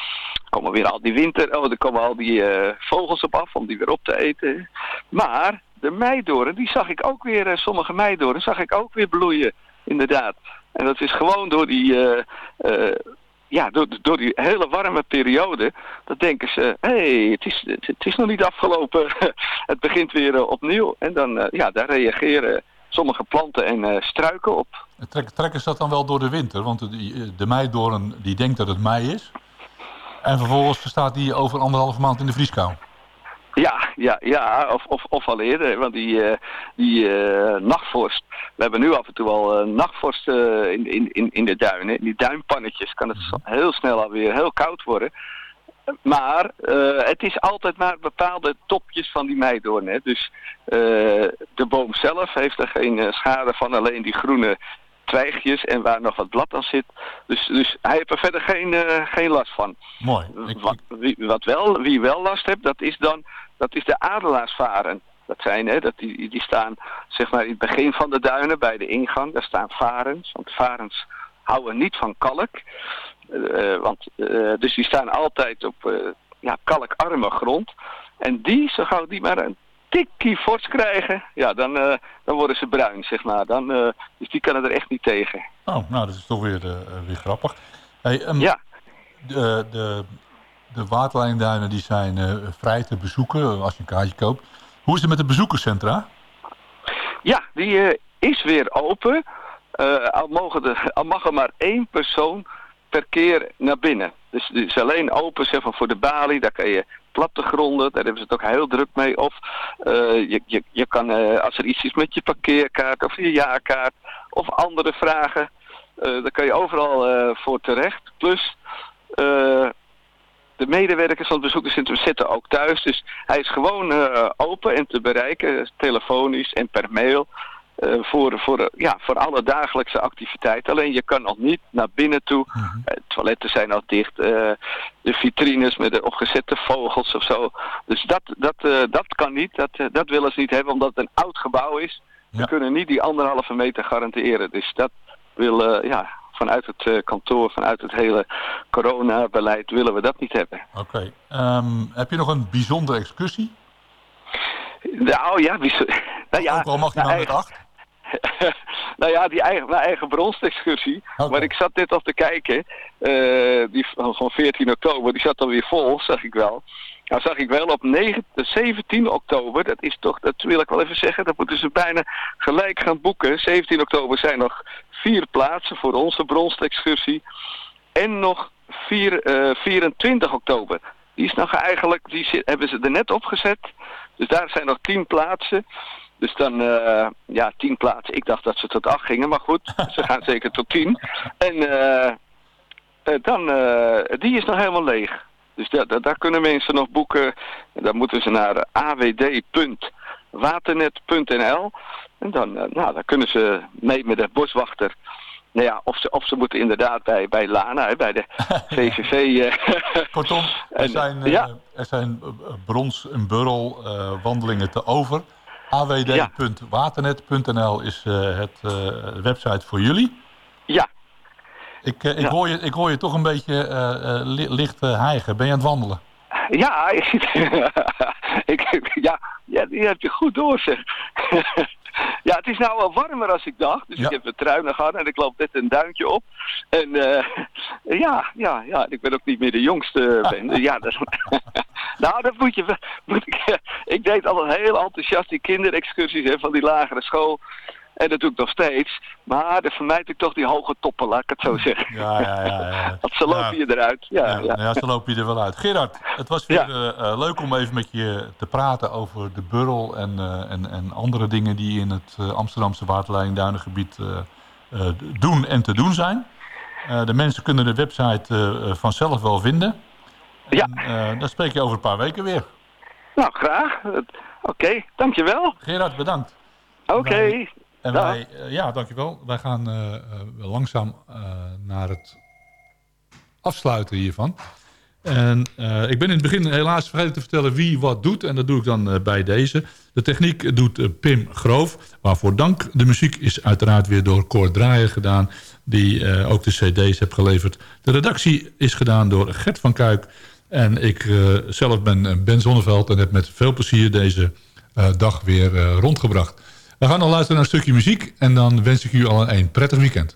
Komen weer al die winter. Oh, er komen al die vogels op af om die weer op te eten. Maar de meidoorn, die zag ik ook weer, sommige meidoorn zag ik ook weer bloeien. Inderdaad. En dat is gewoon door die, eh, eh, ja, door, door die hele warme periode. Dat denken ze, hé, hey, het, is, het, het is nog niet afgelopen. het begint weer eh, opnieuw. En dan, ja, daar reageren sommige planten en struiken op. Trek, trekken ze dat dan wel door de winter? Want de, de meidoorn die denkt dat het mei is. En vervolgens staat die over anderhalve maand in de vrieskou. Ja, ja, ja of, of, of al eerder. Want die, eh, die eh, nachtvorst. We hebben nu af en toe al eh, nachtvorst in, in, in, de duinen. In die duinpannetjes kan het Mhm. heel snel alweer heel koud worden. Maar het is altijd maar bepaalde topjes van die meidoorn. Hè. Dus de boom zelf heeft er geen schade van. Alleen die groene twijgjes en waar nog wat blad aan zit. Dus, dus hij heeft er verder geen, geen last van. Mooi. Wat, wie, wat wel, wie wel last heeft, dat is dan dat is de adelaarsvaren. Dat zijn, hè, dat die, die staan zeg maar in het begin van de duinen bij de ingang. Daar staan varens, want varens houden niet van kalk. Eh, want, eh, dus die staan altijd op eh, ja, kalkarme grond. En die, zo gauw die maar een tikkie fors krijgen, ja, dan, dan worden ze bruin, zeg maar. Dan, dus die kunnen er echt niet tegen. oh, nou, dat is toch weer, weer grappig. Hey, ehm, Ja. de, de, de waterlijnduinen die zijn eh, vrij te bezoeken als je een kaartje koopt. Hoe is het met de bezoekerscentra? Ja, die eh, is weer open. Eh, al, mogen de, al mag er maar één persoon per keer naar binnen. Dus het is alleen open zeg maar, voor de balie. Daar kan je plattegronden, daar hebben ze het ook heel druk mee. Of eh, je, je, je kan, eh, als er iets is met je parkeerkaart of je jaarkaart of andere vragen, eh daar kan je overal eh, voor terecht. Plus, eh, de medewerkers van het bezoekerscentrum zitten ook thuis. Dus hij is gewoon eh, open en te bereiken, telefonisch en per mail. eh, voor, voor, eh, ja, voor alle dagelijkse activiteiten. Alleen je kan nog niet naar binnen toe. Eh, toiletten zijn al dicht. eh, de vitrines met de opgezette vogels of zo. Dus dat, dat, eh, dat kan niet. Dat, eh, dat willen ze niet hebben omdat het een oud gebouw is. Ja. We kunnen niet die anderhalve meter garanderen. Dus dat wil eh, ja, vanuit het eh, kantoor, vanuit het hele coronabeleid willen we dat niet hebben. Oké. Ehm, heb je nog een bijzondere excursie? Nou ja, wie, nou ja, Ook al mag je nou, maar acht. nou ja, die eigen, mijn eigen bronstexcursie. Oké. Maar ik zat net al te kijken. eh, die van van 14 oktober, die zat alweer vol, zag ik wel. Nou zag ik wel op 9, de 17 oktober, dat is toch, dat wil ik wel even zeggen, dat moeten ze bijna gelijk gaan boeken. 17 oktober zijn nog vier plaatsen voor onze bronstexcursie. En nog vier, eh, 24 oktober. Die is nog eigenlijk, die zit- hebben ze er net opgezet. Dus daar zijn nog 10 plaatsen. Dus dan, eh, ja, 10 plaatsen. Ik dacht dat ze tot 8 gingen, maar goed, ze gaan zeker tot 10. En eh, dan, eh, die is nog helemaal leeg. Dus da- da- daar kunnen mensen nog boeken. Dan moeten ze naar awd.waternet.nl. En dan, eh, nou, dan kunnen ze mee met de boswachter. Nou ja, of ze, of ze moeten inderdaad bij, bij Lana, hè, bij de VVV. eh, Kortom, er zijn, eh, ja. er zijn brons- en burrel wandelingen te over. awd.waternet.nl is het website voor jullie. ja, Ik, eh, ik, Ja. hoor je, ik hoor je toch een beetje eh, eh, li- licht hijgen. Ben je aan het wandelen? Ja, ik, ik, ja, ja, die heb je goed door, zeg. ja, het is nou wel warmer als ik dacht. Dus Ja. ik heb een trui nog aan en ik loop net een duimpje op. En ja, ja, ja, ik ben ook niet meer de jongste. Ben. ja, dat, nou, dat moet je... Moet ik, ik deed altijd heel enthousiast die kinderexcursies hè, van die lagere school. En dat doe ik nog steeds. Maar dan vermijd ik toch die hoge toppen, laat ik het zo zeggen. Ja, ja, ja. ja. Want ze lopen Ja. je eruit. Ja, Ja, ja. ja. zo loop je er wel uit. Gerard, het was weer Ja. eh, eh, leuk om even met je te praten over de burrel en, eh, en, en andere dingen die in het Amsterdamse waterleiding-duinengebied doen en te doen zijn. De mensen kunnen de website vanzelf wel vinden. Ja. En, eh, dan spreek je over een paar weken weer. Nou, graag. Oké, dankjewel. Gerard, bedankt. Oké. En Dag. wij, eh, ja, dankjewel. Wij gaan eh, eh, langzaam naar het afsluiten hiervan. En ik ben in het begin helaas vergeten te vertellen wie wat doet. En dat doe ik dan bij deze. De techniek doet Pim Groof. Waarvoor dank. De muziek is uiteraard weer door Cor Draaier gedaan. Die ook de cd's heeft geleverd. De redactie is gedaan door Gert van Kuik. En ik zelf ben Ben Zonneveld. En heb met veel plezier deze dag weer rondgebracht. We gaan nog luisteren naar een stukje muziek. En dan wens ik u al een prettig weekend.